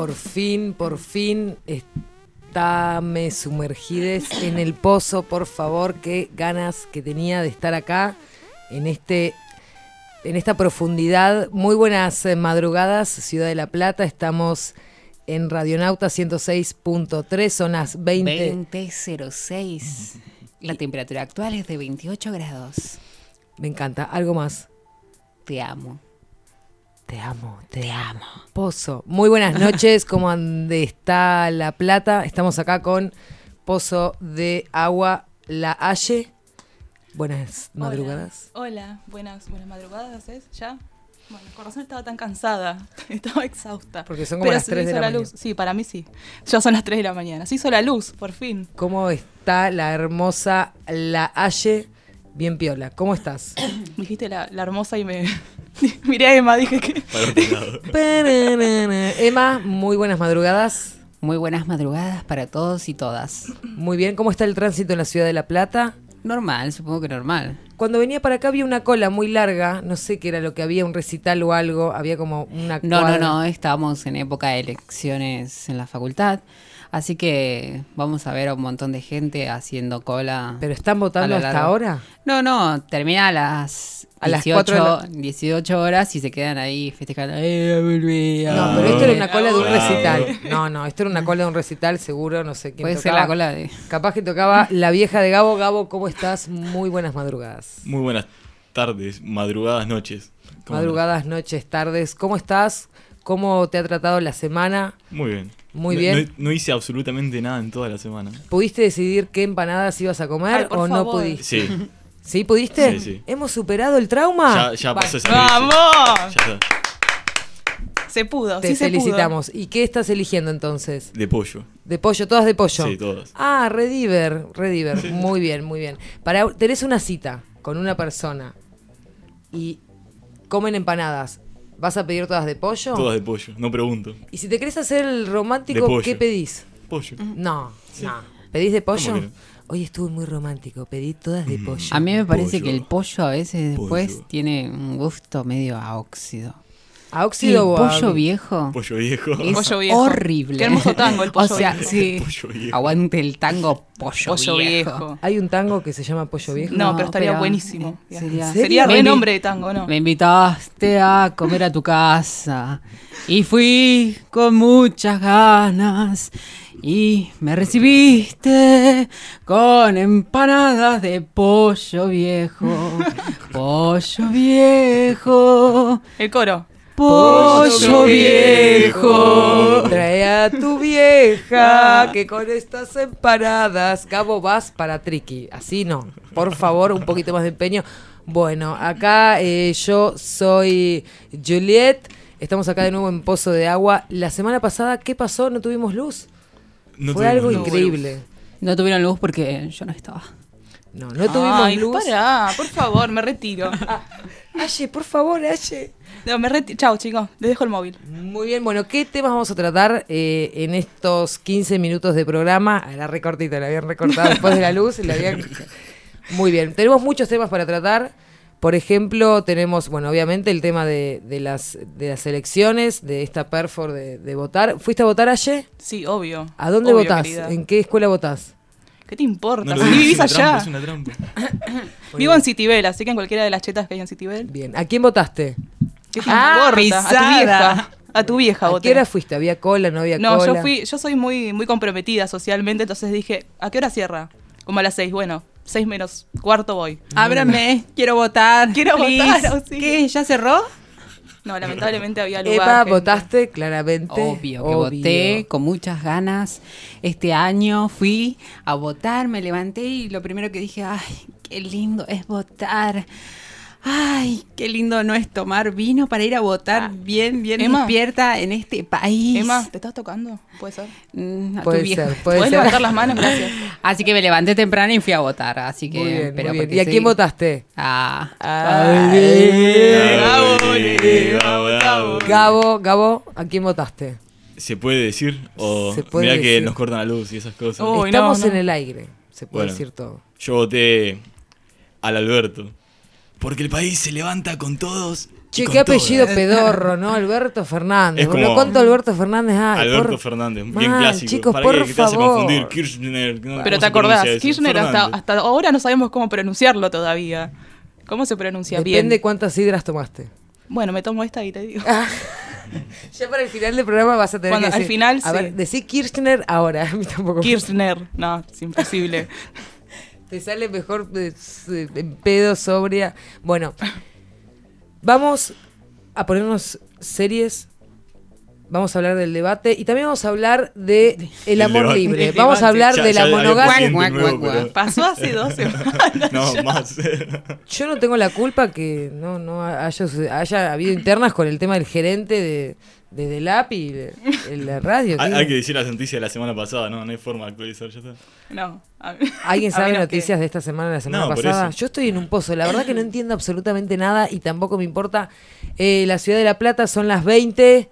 por fin, por fin me sumergides en el pozo, por favor, qué ganas que tenía de estar acá en este en esta profundidad. Muy buenas eh, madrugadas, Ciudad de la Plata. Estamos en Radionauta 106.3, son las 20. 20.06. La temperatura actual es de 28 grados. Me encanta. ¿Algo más? Te amo. Te amo, te, amo. Pozo. Muy buenas noches, ¿cómo ande está La Plata? Estamos acá con Pozo de Agua La Halle. Buenas madrugadas. Hola, buenas, buenas madrugadas, ¿es? ¿Ya? Bueno, con razón estaba tan cansada, estaba exhausta. Porque son como Pero las se 3 de hizo la, la, mañana. luz. Sí, para mí sí. Ya son las 3 de la mañana. Se hizo la luz, por fin. ¿Cómo está la hermosa La Halle? Bien piola. ¿Cómo estás? Me dijiste la, la hermosa y me... Miré a Emma, dije que... Para otro lado. Pananana. Emma, muy buenas madrugadas. Muy buenas madrugadas para todos y todas. Muy bien. ¿Cómo está el tránsito en la ciudad de La Plata? Normal, supongo que normal. Cuando venía para acá había una cola muy larga, no sé qué era lo que había, un recital o algo, había como una No, no, cuadra. no, estamos en época de elecciones en la facultad. Así que vamos a ver a un montón de gente haciendo cola. ¿Pero están votando hasta ahora? No, no, termina a las, A las 18, cuatro de 18 horas y se quedan ahí festejando. ¡Eh! No, pero esto era una cola de un recital. No, no, esto era una cola de un recital, seguro, no sé quién Puede ser la cola de... Capaz que tocaba la vieja de Gabo. Gabo, ¿cómo estás? Muy buenas madrugadas. Muy buenas tardes, madrugadas, noches. ¿Cómo Madrugadas, noches, tardes. ¿Cómo estás? ¿Cómo te ha tratado la semana? Muy bien. Muy No- bien. No, no hice absolutamente nada en toda la semana. ¿Pudiste decidir qué empanadas ibas a comer Ay, o no pudiste? Sí, ¿Sí pudiste? Sí, sí. ¿Hemos superado el trauma? ya, ya pasó ese ¡Vamos! Ya está. Se pudo, Te sí se pudo. felicitamos. ¿Y qué estás eligiendo entonces? De pollo. ¿De pollo? ¿Todas de pollo? Sí, todas. Ah, Rediver, Rediver. Muy bien, muy bien. Para, tenés una cita con una persona y comen empanadas. ¿Vas a pedir todas de pollo? Todas de pollo. No pregunto. Y si te querés hacer el romántico, pollo. ¿qué pedís? Pollo. No, no. ¿Pedís de pollo? Hoy estuve muy romántico, pedí todas de pollo. A mí me parece Pollo. que el pollo a veces después Pollo. tiene un gusto medio a óxido. ¿A óxido a- pollo viejo Pollo viejo. es Pollo viejo. horrible. Qué hermoso tango, el pollo O sea, viejo. sí. Pollo viejo. Aguante el tango pollo, Pollo viejo. viejo. ¿Hay un tango que se llama pollo viejo? No, No, pero estaría pero, buenísimo. eh, sería- Sería re nombre de tango, ¿no? Me invitaste a comer a tu casa y fui con muchas ganas y me recibiste con empanadas de pollo viejo, pollo viejo, El coro. Pollo viejo. Trae a tu vieja que con estas empanadas. Gabo, vas para Triki. Así no. Por favor, un poquito más de empeño. Bueno, acá eh, yo soy Juliet. Estamos acá de nuevo en Pozo de Agua. La semana pasada, ¿qué pasó? ¿No tuvimos luz? No Fue tuvimos algo luz. increíble. No tuvieron luz porque yo no estaba. No, no tuvimos Ay, luz. pará, por favor, me retiro. Aye, por favor, Aye. No, me retiro. Chao, chicos. Les dejo el móvil. Muy bien, bueno, ¿qué temas vamos a tratar eh, en estos 15 minutos de programa? Ah, La recortita, la habían recortado después de la luz. la habían... Muy bien, tenemos muchos temas para tratar. Por ejemplo, tenemos, bueno, obviamente el tema de, de las, de las elecciones, de esta perfor de, de votar. ¿Fuiste a votar ayer? Sí, obvio. ¿A dónde Obvio, votás? querida. ¿En qué escuela votás? ¿Qué te importa? No si vivís es una trampa, allá. es una trampa. Vivo en Citibel, así que en cualquiera de las chetas que hay en Citibel. Bien, ¿a quién votaste? ¿Qué te Ah, importa? A tu vieja. A tu vieja, ¿A voté. qué hora fuiste? ¿Había cola? ¿No había No, cola? yo fui, yo soy muy, muy comprometida socialmente, entonces dije, ¿a qué hora cierra? Como a las seis, bueno, seis menos cuarto voy. Ábrame, quiero votar. Quiero please. votar. ¿Qué? ¿Ya cerró? No, lamentablemente había lugar. Eva, gente. votaste claramente. Obvio que voté con muchas ganas. Este año fui a votar, me levanté y lo primero que dije, ay, qué lindo es votar. Ay, qué lindo no es tomar vino para ir a votar bien, bien Emma. despierta en este país. Emma, ¿te estás tocando? ¿Puede ser? Mm, a tu Puede viejo. ser, puede ¿Puedes ser. levantar las manos? Gracias. Así que me levanté temprano y fui a votar. Así que. Muy bien, pero muy bien. porque ¿Y a quién votaste? Ah, bravo. Gabo, Gabo, ¿a quién votaste? ¿Se puede decir? O Se puede mirá que nos cortan la luz y esas cosas. Oh. Estamos no, no. en el aire, se puede Bueno. decir todo. Yo voté al Alberto. Porque el país se levanta con todos. Che, qué apellido todas. pedorro, ¿no? Alberto Fernández. Es como- ¿Cuánto Alberto Fernández hay? Alberto Por- Fernández, bien Mal, clásico. Chicos, ¿Para por qué? ¿Qué te hace confundir? Kirchner. ¿cómo Pero te acordás? Kirchner hasta, hasta ahora no sabemos cómo pronunciarlo todavía. ¿Cómo se pronuncia Depende bien? cuántas sidras tomaste. Bueno, me tomo esta y te digo. Ya para el final del programa vas a tener Cuando- que al final, A sí. ver, decí Kirchner ahora. A mí tampoco. Kirchner. No, es imposible. Te sale mejor eh, s- en pedo, sobria. Bueno, vamos a ponernos series. Vamos a hablar del debate y también vamos a hablar de el Del amor debate. libre. Vamos a hablar Ya- de ya la monogamia. Guac, guac, pero-. Pasó hace dos semanas. No, más. Yo no tengo la culpa que no, no haya, haya habido internas con el tema del gerente de, de Delap y de, de la radio. hay, ¿qué? hay que decir las noticias de la semana pasada, ¿no? No hay forma de actualizar, ya está. No. a- ¿Alguien sabe noticias que- de esta semana, de la semana No, pasada? Yo estoy en un pozo. La verdad que no entiendo absolutamente nada y tampoco me importa. Eh, la ciudad de La Plata son las 20.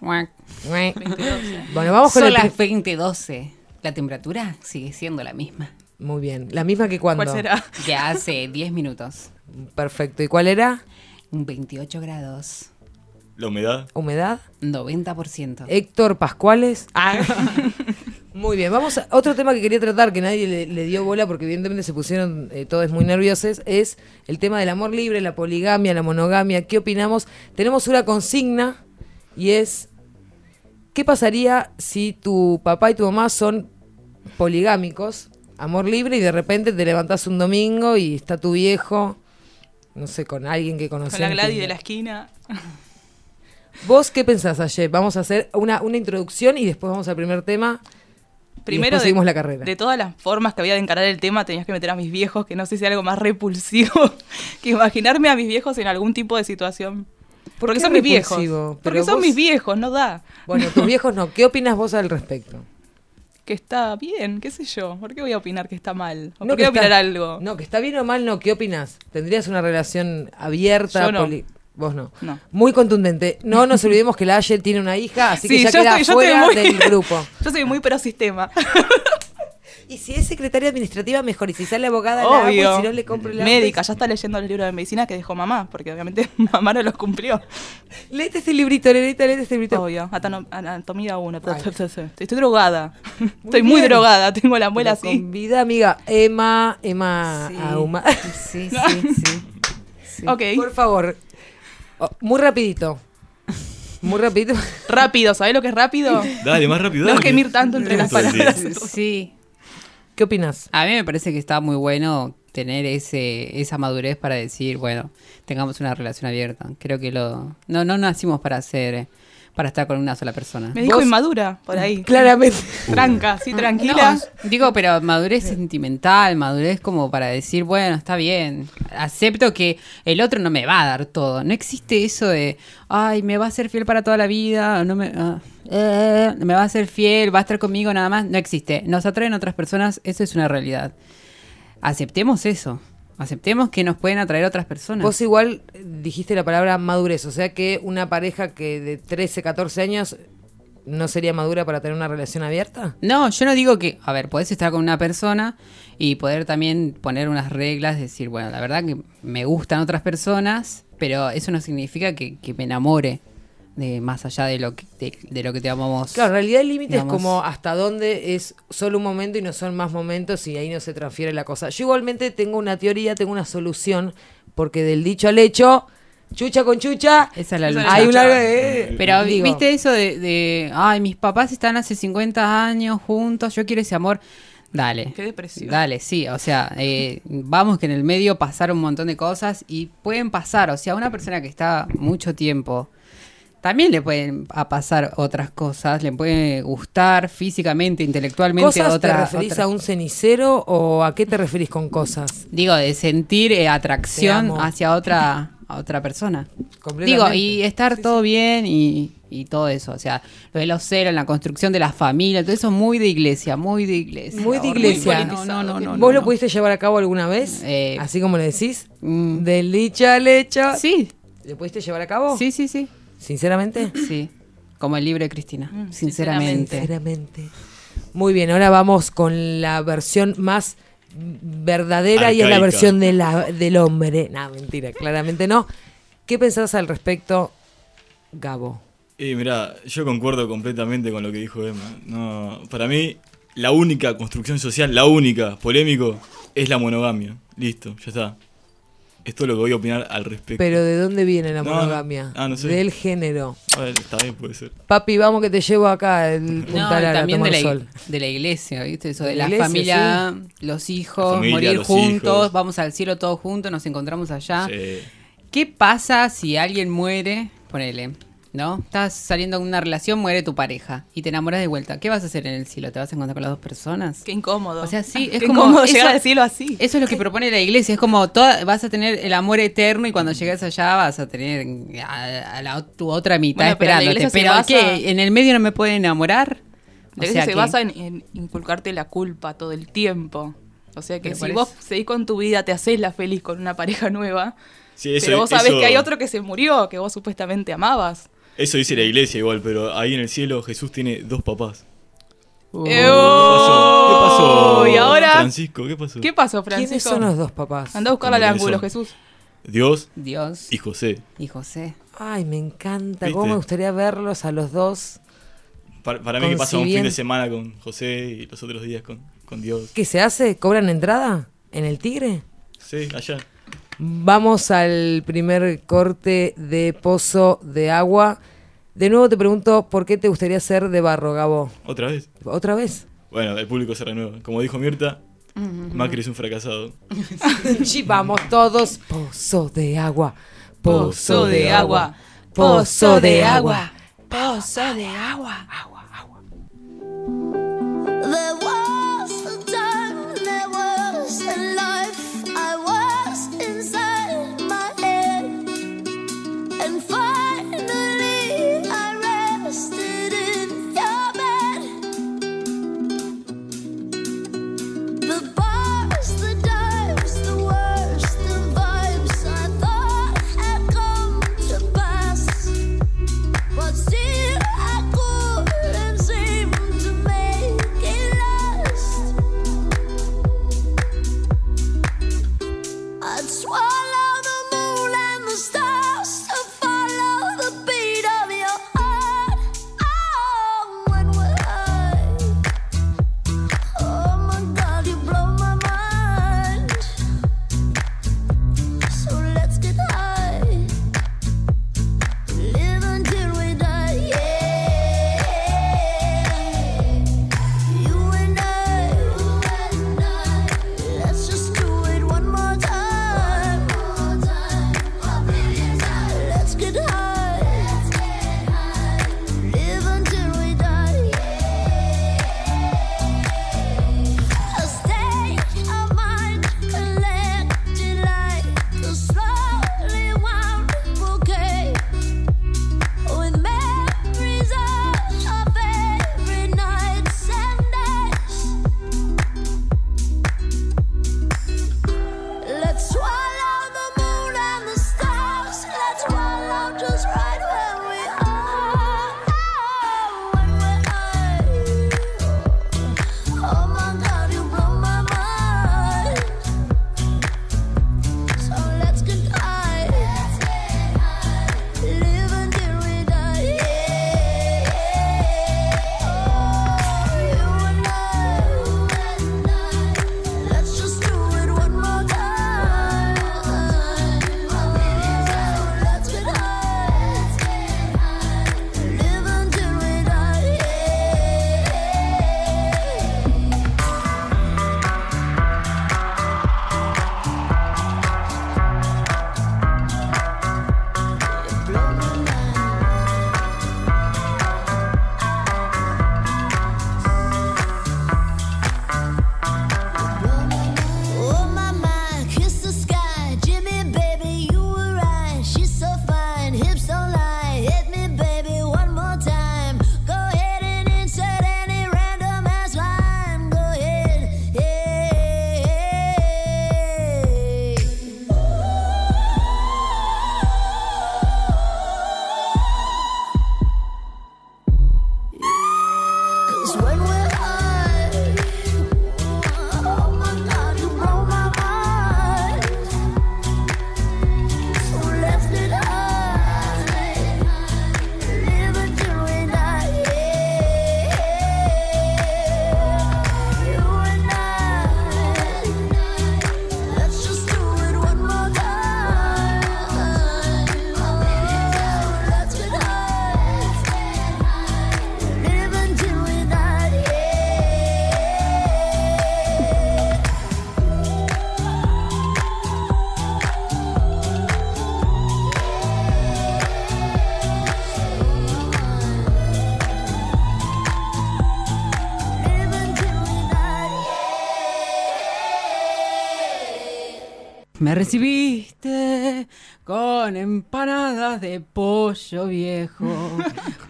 Bueno, vamos con Son el las pri- 20:12. La temperatura sigue siendo la misma. Muy bien. La misma que cuando. ¿Cuál será? Ya hace 10 minutos. Perfecto. ¿Y cuál era? 28 grados. La humedad. ¿Humedad? 90%. Héctor Pascuales. Ah, Muy bien, vamos a otro tema que quería tratar, que nadie le, le dio bola porque evidentemente se pusieron eh, todos muy nerviosos, es el tema del amor libre, la poligamia, la monogamia. ¿Qué opinamos? Tenemos una consigna y es, ¿qué pasaría si tu papá y tu mamá son poligámicos, amor libre, y de repente te levantás un domingo y está tu viejo, no sé, con alguien que conoces? con la Gladys de la esquina. ¿Vos qué pensás, ayer? Vamos a hacer una, una introducción y después vamos al primer tema. Primero, de, la carrera. de todas las formas que había de encarar el tema, tenías que meter a mis viejos, que no sé si es algo más repulsivo que imaginarme a mis viejos en algún tipo de situación. ¿Por Porque son mis viejos. Porque son mis viejos, no da. Bueno, tus viejos no. ¿Qué opinas vos al respecto? Que está bien, qué sé yo. ¿Por qué voy a opinar que está mal? ¿O No ¿Por que qué voy a está- opinar algo? No, que está bien o mal, no. ¿Qué opinas? ¿Tendrías una relación abierta? Yo no. poli- Vos no. No. Muy contundente. No nos olvidemos que la Aye tiene una hija, así que ya yo queda estoy- fuera muy- del grupo. Yo soy muy pro sistema. Y si es secretaria administrativa, mejor. Y si sale abogada, la hago. Y Obvio. si no, le compro el Médica, ya está leyendo los libros de medicina que dejó mamá, porque obviamente mamá no los cumplió. Léete este librito, Lelita, léete este librito. Obvio, anatomía 1. Ay. Estoy drogada. Estoy muy drogada, tengo la muela así. Con vida, amiga. Emma, Emma Sí. Sí, sí, sí. Sí. Ok, Por favor. Oh, muy rapidito. Muy rapidito. rápido, ¿sabés lo que es rápido? Dale, más rápido. No dale. gemir tanto entre las palabras. Sí. ¿Qué opinas? A mí me parece que está muy bueno tener ese esa madurez para decir, bueno, tengamos una relación abierta. Creo que lo no no nacimos para hacer para estar con una sola persona. Me dijo Vos- inmadura por ahí. Claramente. Tranca, sí, tranquila. No, digo, pero madurez sentimental, madurez como para decir, bueno, está bien, acepto que el otro no me va a dar todo. No existe eso de, ay, me va a ser fiel para toda la vida, no me, ah, eh, me va a ser fiel, va a estar conmigo nada más. No existe. Nos atraen otras personas, eso es una realidad. Aceptemos eso. Aceptemos que nos pueden atraer otras personas. Vos igual eh, dijiste la palabra madurez, o sea que una pareja que de 13, 14 años no sería madura para tener una relación abierta. No, yo no digo que, a ver, podés estar con una persona y poder también poner unas reglas, decir, bueno, la verdad que me gustan otras personas, pero eso no significa que, que me enamore de más allá de lo que, de, de lo que te amamos. Claro, en realidad el límite es como hasta dónde es solo un momento y no son más momentos y ahí no se transfiere la cosa. Yo igualmente tengo una teoría, tengo una solución, porque del dicho al hecho, chucha con chucha, Esa es la Esa lucha. hay una... chucha. eh, Pero digo, viste eso de, de, ay, mis papás están hace 50 años juntos, yo quiero ese amor. Dale. Qué depresión. Dale, sí, o sea, eh, vamos que en el medio pasaron un montón de cosas y pueden pasar, o sea, una persona que está mucho tiempo, también le pueden a pasar otras cosas, le puede gustar físicamente, intelectualmente ¿Cosas otra, te referís otra- a un cenicero o a qué te referís con cosas? Digo, de sentir eh, atracción hacia otra, a otra persona. Digo, y estar todo bien y, y todo eso. O sea, lo de los celos, la construcción de la familia, todo eso muy de iglesia, muy de iglesia. Muy de iglesia. No, no, no, no, ¿Vos no, lo pudiste llevar a cabo alguna vez? Eh, Así como le decís. Mm. Del dicho al hecho. Sí, ¿Lo pudiste llevar a cabo? sí, sí, sí. ¿Sinceramente? Sí. Como el libro de Cristina, Mm, sinceramente. Sinceramente. Muy bien, ahora vamos con la versión más verdadera y es la versión de la, del hombre. No, mentira, claramente no. ¿Qué pensás al respecto, Gabo? Y mira, yo concuerdo completamente con lo que dijo Emma. No, para mí, la única construcción social, la única, polémico, es la monogamia. Listo, ya está. Esto es lo que voy a opinar al respecto. Pero ¿de dónde viene la No, monogamia? ah, no sé. Del género. A ver, está bien, puede ser. Papi, vamos que te llevo acá el No, Punta y Lara a también de tomar la, sol. de la iglesia, ¿viste? Eso De de la la, iglesia, familia, los hijos, La familia, morir los juntos, hijos. vamos al cielo todos juntos, nos encontramos allá. Sí. ¿Qué pasa si alguien muere? Ponele, ¿no? Estás saliendo de una relación, muere tu pareja y te enamoras de vuelta. ¿Qué vas a hacer en el cielo? ¿Te vas a encontrar con las dos personas? Qué incómodo. O sea, sí, es Qué como incómodo eso- llegar al cielo así. Eso es lo que propone la iglesia. Es como toda, vas a tener el amor eterno y cuando llegues allá vas a tener a, a la, tu otra mitad Bueno, pero la esperándote. Pero, basa- ¿qué? ¿En el medio no me puede enamorar? O La iglesia sea se que- basa en, en inculcarte la culpa todo el tiempo. O sea que Pero si vos seguís con tu vida, te haces la feliz con una pareja nueva, Sí, eso, pero vos sabés eso- que hay otro que se murió, que vos supuestamente amabas. Eso dice la iglesia igual, pero ahí en el cielo Jesús tiene dos papás. Uh. ¿Qué pasó? ¿Qué pasó? ¿Y ahora? Francisco, ¿qué pasó? ¿Qué pasó, ¿Quiénes Francisco? son los dos papás? Anda a buscarla al ¿Cómo ángulo, quiénes Jesús. Dios Dios y José. y José. Ay, me encanta. ¿Viste? ¿Cómo me gustaría verlos a los dos? Para, para mí que pasa un fin de semana con José y los otros días con, con Dios. ¿Qué se hace? ¿Cobran entrada? ¿En el Tigre? Sí, allá. Vamos al primer corte de Pozo de Agua. De nuevo te pregunto, ¿por qué te gustaría ser de barro, Gabo? ¿Otra vez? ¿Otra vez? Bueno, el público se renueva. Como dijo Mirta, Macri es un fracasado. Sí, vamos todos. Pozo de agua. Pozo de agua. Pozo de agua. Pozo de agua. There was recibiste con empanadas de pollo viejo,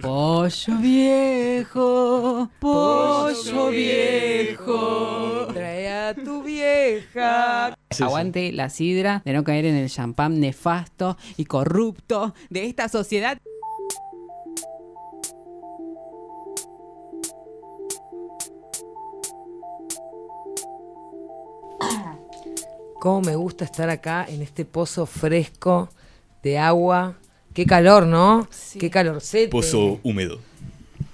pollo viejo, pollo viejo. Trae a tu vieja. Sí, sí. Aguante la sidra de no caer en el champán nefasto y corrupto de esta sociedad. Cómo me gusta estar acá en este pozo fresco de agua. Qué calor, ¿no? Qué calorcete. Pozo húmedo.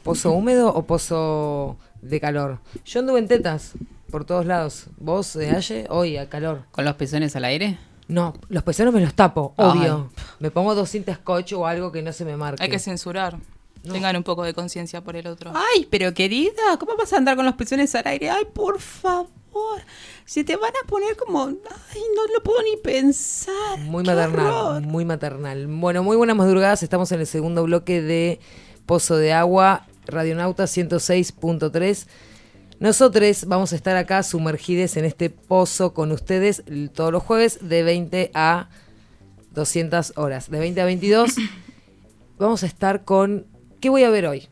¿Pozo húmedo o pozo de calor? Yo anduve en tetas por todos lados. ¿Vos, de Aye? Hoy, a calor. ¿Con los pezones al aire? No, los pezones me los tapo, Ay. obvio. Me pongo dos cintas scotch o algo que no se me marque. Hay que censurar. Tengan un poco de conciencia por el otro. Ay, pero querida, ¿cómo vas a andar con los pezones al aire? Ay, por favor. Se te van a poner como. Ay, no lo puedo ni pensar. Muy maternal, horror. muy maternal. Bueno, muy buenas madrugadas. Estamos en el segundo bloque de Pozo de Agua, Radionauta 106.3. Nosotros vamos a estar acá sumergidos en este pozo con ustedes todos los jueves de 20 a 200 horas. De 20 a 22 vamos a estar con... ¿Qué voy a ver hoy?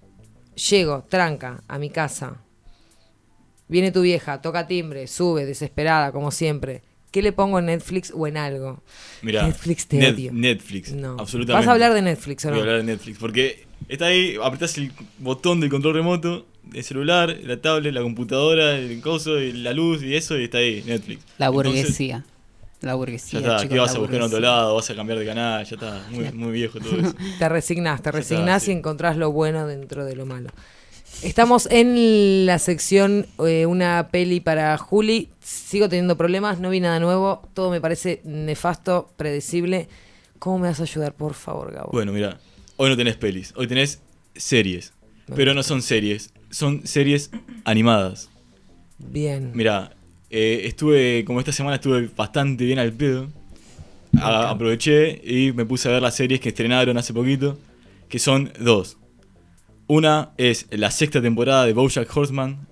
Llego, tranca, a mi casa. Viene tu vieja, toca timbre, sube, desesperada, como siempre. ¿Qué le pongo en Netflix o en algo? Mira, Netflix te Net- odio. Netflix, No. absolutamente. ¿Vas a hablar de Netflix o Voy a no? hablar de Netflix, porque está ahí, apretás el botón del control remoto, el celular, la tablet, la computadora, el coso, y la luz y eso, y está ahí, Netflix. La Entonces, burguesía. La Ya burguesía. está, chicos, ¿qué vas a buscar en otro lado? ¿Vas a cambiar de canal? Ya está, muy, muy viejo todo eso. Te resignás, te Ya está, resignás sí. y encontrás lo bueno dentro de lo malo. Estamos en la sección eh, Una peli para Juli. Sigo teniendo problemas, no vi nada nuevo. Todo me parece nefasto, predecible. ¿Cómo me vas a ayudar, por favor, Gabo? Bueno, mira, hoy no tenés pelis, hoy tenés series. Pero no son series, son series animadas. Bien. Mira, eh, estuve, como esta semana estuve bastante bien al pedo. A- aproveché y me puse a ver las series que estrenaron hace poquito, que son dos. Una es la sexta temporada de Bojack Horseman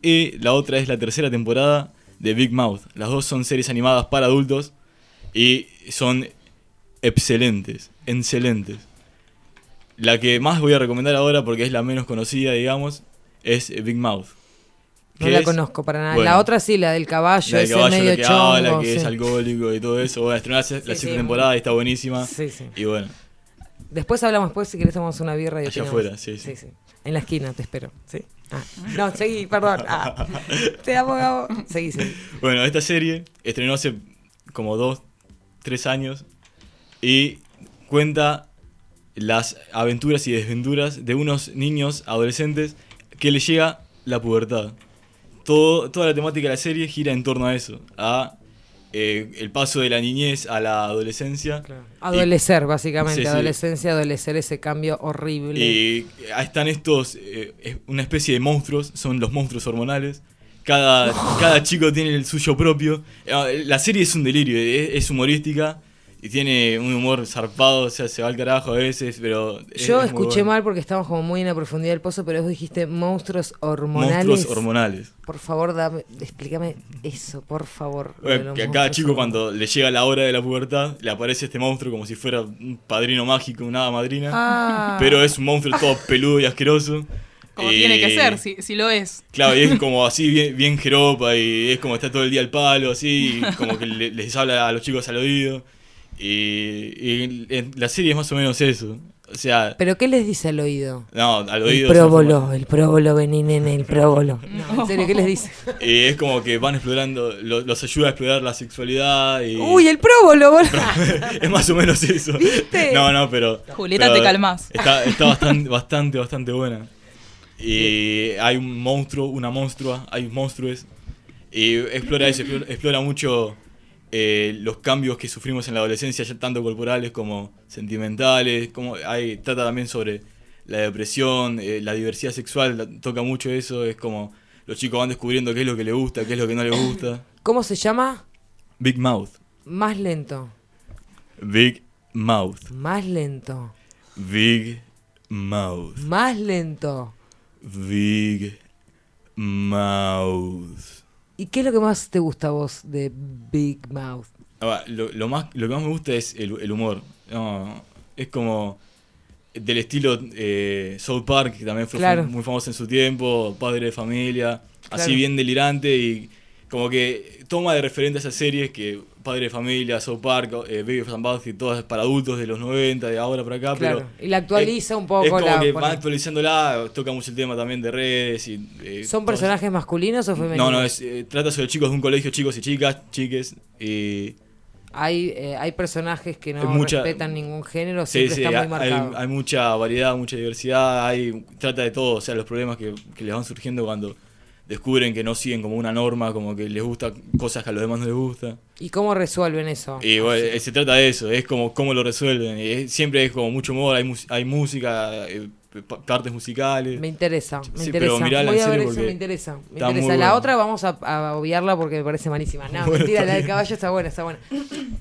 y la otra es la tercera temporada de Big Mouth. Las dos son series animadas para adultos y son excelentes, excelentes. La que más voy a recomendar ahora, porque es la menos conocida, digamos, es Big Mouth. no la es- conozco para nada. bueno, La otra sí, la del caballo, la de ese caballo, medio la que chongo. habla, que es alcohólico y todo eso. Bueno, estrenó la, Sí, sexta sí, temporada y está buenísima. Sí, sí. Y bueno, Después hablamos, después si querés tomamos una birra y Allá afuera, sí, sí. En la esquina te espero. ¿sí? Ah, No, seguí, perdón. Ah, te amo, Gabo. Seguí, seguí. bueno, esta serie estrenó hace como dos, tres años y cuenta las aventuras y desventuras de unos niños adolescentes que les llega la pubertad. Todo, toda la temática de la serie gira en torno a eso, a eh, el paso de la niñez a la adolescencia. Adolecer, básicamente. Sí, sí. Adolescencia, adolecer, ese cambio horrible. Y están estos, eh, una especie de monstruos, son los monstruos hormonales. Cada, cada chico tiene el suyo propio. Eh, La serie es un delirio, es, es humorística y tiene un humor zarpado, o sea, se va al carajo a veces, pero... es- Yo es escuché bueno. mal porque estamos como muy en la profundidad del pozo, pero vos dijiste monstruos hormonales. Monstruos hormonales. Por favor, dame, explícame eso, por favor. Bueno, que a cada chico cuando le llega la hora de la pubertad, le aparece este monstruo como si fuera un padrino mágico, una madrina. Ah. Pero es un monstruo todo peludo y asqueroso. Como tiene que ser, si, si lo es. Claro, y es como así bien, bien jeropa y es como está todo el día al palo, así, y como que le- les habla a los chicos al oído. Y, y en la serie es más o menos eso. O sea, ¿Pero qué les dice al oído? no, al El oído. próbolo, el próbolo, vení nene, el próbolo. No, en serio, ¿qué les dice? Y es como que van explorando, lo- los ayuda a explorar la sexualidad y... Uy, el próbolo, boludo. es más o menos eso. ¿Viste? No, no, pero. Julieta, pero te calmás. Está, está bastante, bastante, bastante buena. Y hay un monstruo, una monstrua, hay monstruos. Y explora eso, explora, explora mucho eh, los cambios que sufrimos en la adolescencia, ya tanto corporales como sentimentales. Como hay, trata también sobre la depresión, eh, la diversidad sexual, la- toca mucho eso. Es como los chicos van descubriendo qué es lo que les gusta, qué es lo que no les gusta. ¿Cómo se llama? Big Mouth. Más lento. Big Mouth. Más lento. Big Mouth. Más lento. Big Mouth. ¿Y qué es lo que más te gusta a vos de Big Mouth? Ah, Lo, lo más, lo que más me gusta es el, el humor. No, es como del estilo eh, South Park, que también fue Claro. muy famoso en su tiempo, Padre de Familia, Claro. así bien delirante y como que toma de referente a esas series que Padre de Familia, South Park, eh, Baby and Bugsy, todas para adultos de los 90, de ahora para acá, Claro, pero y la actualiza es- un poco, Es como la que actualizándola, toca mucho el tema también de redes y... eh, ¿Son personajes masculinos o femeninos? no, no, es, eh, trata sobre chicos de un colegio, chicos y chicas, chiques. Y Hay, eh, hay personajes que no Hay mucha- respetan ningún género, sí, siempre sí, está muy hay, marcado. hay mucha variedad, mucha diversidad. Hay, trata de todo, o sea, los problemas que, que les van surgiendo cuando descubren que no siguen como una norma, como que les gusta cosas que a los demás no les gusta. ¿Y cómo resuelven eso? Y bueno, se trata de eso, es como cómo lo resuelven. Es- siempre es como mucho humor, hay, música, eh, pa- partes musicales. Me interesa, me Sí, interesa. Voy a ver eso, me interesa. Me La bueno. otra vamos a, a obviarla porque me parece malísima. No, Bueno, mentira, la del caballo está buena, está buena.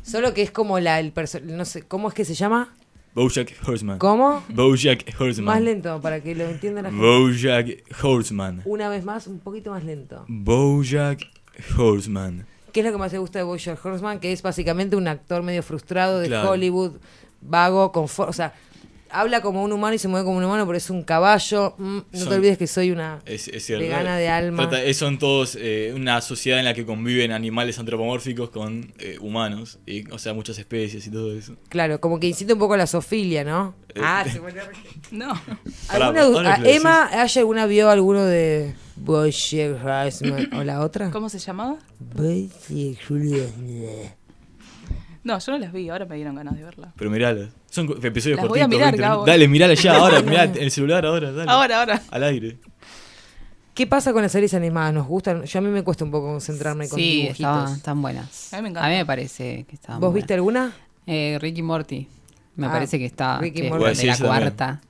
Solo que es como la el no sé, ¿cómo es que se llama? Bojack Horseman. ¿Cómo? Bojack Horseman. Más lento para que lo entienda la gente. Bojack Horseman. Una vez más, un poquito más lento. Bojack Horseman. ¿Qué es lo que más te gusta de Bojack Horseman? Que es básicamente un actor medio frustrado de Claro. Hollywood, vago, con o sea, habla como un humano y se mueve como un humano, pero es un caballo. Mm, no te olvides que soy una Es, es cierto. vegana de alma. Trata- eh, son todos eh, una sociedad en la que conviven animales antropomórficos con eh, humanos, y, o sea, muchas especies y todo eso. Claro, como que incita un poco a la zoofilia, ¿no? Eh, ah, se vuelve No. ¿Alguna, a- lo Emma, ¿hay alguna vio alguno de Bojack Horseman o la otra? ¿Cómo se llamaba? Horseman. No, yo no las vi, ahora me dieron ganas de verla. Pero miralas. Son episodios Las voy a cortitos. mirar, 20 Gabo. minutos. Dale, mirala ya, ahora, mirá, en el celular ahora, dale. Ahora, ahora. Al aire. ¿Qué pasa con las series animadas? ¿Nos gustan? Yo a mí me cuesta un poco concentrarme con Sí, dibujitos. estaban, están buenas. A mí me encanta. A mí me parece que estaban ¿Vos buenas. viste alguna? Eh, Ricky Morty. Me Ah, parece que está Ricky que Morty. De sí, la también. cuarta.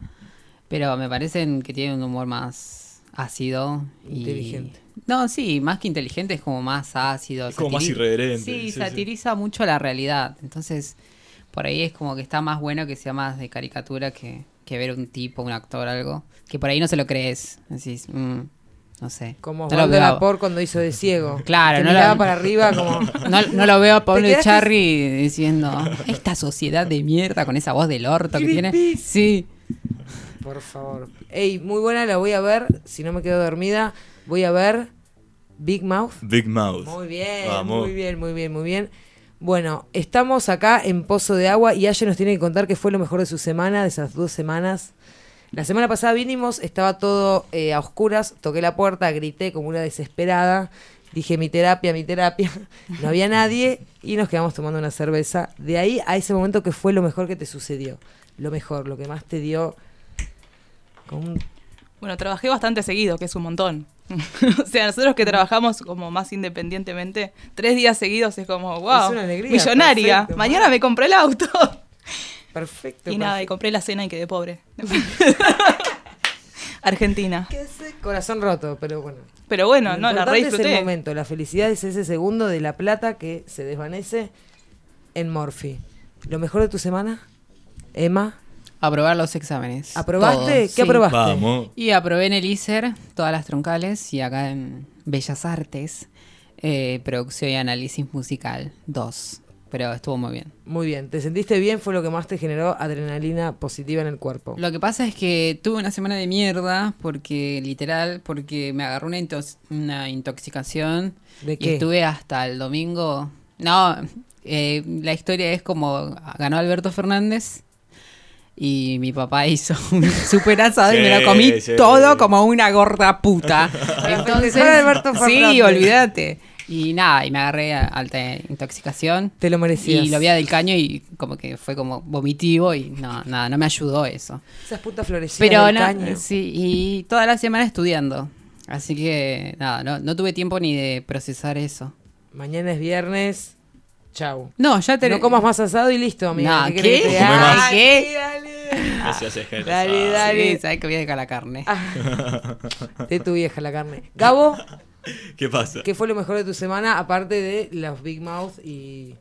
Pero me parecen que tienen un humor más ácido. y- Inteligente. No, sí, más que inteligente, es como más ácido. Es como más irreverente, Sí, sí, sí. satiriza mucho la realidad. Entonces, por ahí es como que está más bueno que sea más de caricatura que, que ver un tipo, un actor, algo. Que por ahí no se lo crees. Decís, mm, no sé. Como No lo. Lapor cuando hizo de ciego. Claro, que no miraba la- para arriba como... No, no lo veo a Pablo quedaste- Charry diciendo esta sociedad de mierda con esa voz del orto que tiene. Sí. Por favor. Ey, muy buena, la voy a ver. Si no me quedo dormida, voy a ver Big Mouth. Big Mouth. Muy bien, Vamos. muy bien, muy bien, muy bien. Bueno, estamos acá en Pozo de Agua y Aya nos tiene que contar qué fue lo mejor de su semana, de esas dos semanas. La semana pasada vinimos, estaba todo eh, a oscuras, toqué la puerta, grité como una desesperada, dije mi terapia, mi terapia, no había nadie y nos quedamos tomando una cerveza. De ahí a ese momento, ¿qué fue lo mejor que te sucedió? Lo mejor, lo que más te dio... Con Bueno, trabajé bastante seguido, que es un montón. o sea, nosotros que trabajamos como más independientemente, tres días seguidos es como, wow, Es una alegría, millonaria. perfecto, Mañana me compré el auto. Perfecto. y nada, y compré la cena y quedé pobre. Argentina. ¿Qué hace? Corazón roto, pero bueno. Pero bueno, no, la re es el momento, la felicidad es ese segundo de la plata que se desvanece en Morphy. ¿Lo mejor de tu semana? Emma, Aprobar los exámenes. ¿aprobaste? Todos, ¿Qué sí. aprobaste? Vamos. Y aprobé en el ISER todas las troncales y acá en Bellas Artes, eh, producción y análisis musical 2. Pero estuvo muy bien. Muy bien, ¿te sentiste bien? ¿Fue lo que más te generó adrenalina positiva en el cuerpo? Lo que pasa es que tuve una semana de mierda, porque literal, porque me agarró una, una intoxicación. ¿De Y qué? estuve hasta el domingo. No, eh, la historia es como ganó Alberto Fernández y mi papá hizo un super asado y me lo comí sí. todo como una gorda puta. Entonces, sí, olvídate. Y nada, y me agarré a alta intoxicación. Te lo merecías. Y lo vi del caño y como que fue como vomitivo y no, nada, no me ayudó eso. Esas putas florecidas Pero del no, caño. sí, y toda la semana estudiando. Así que nada, no, no tuve tiempo ni de procesar eso. Mañana es viernes. Chau. No, ya te No comas más asado y listo, amiga. No, ¿qué? haga? más. Ay, ¿qué? Dale. Gente. Dale, Ah. dale. Sí, sabes que voy a dejar la carne. De tu vieja la carne. Gabo, ¿Qué pasa? ¿qué fue lo mejor de tu semana? Aparte de los Big Mouth y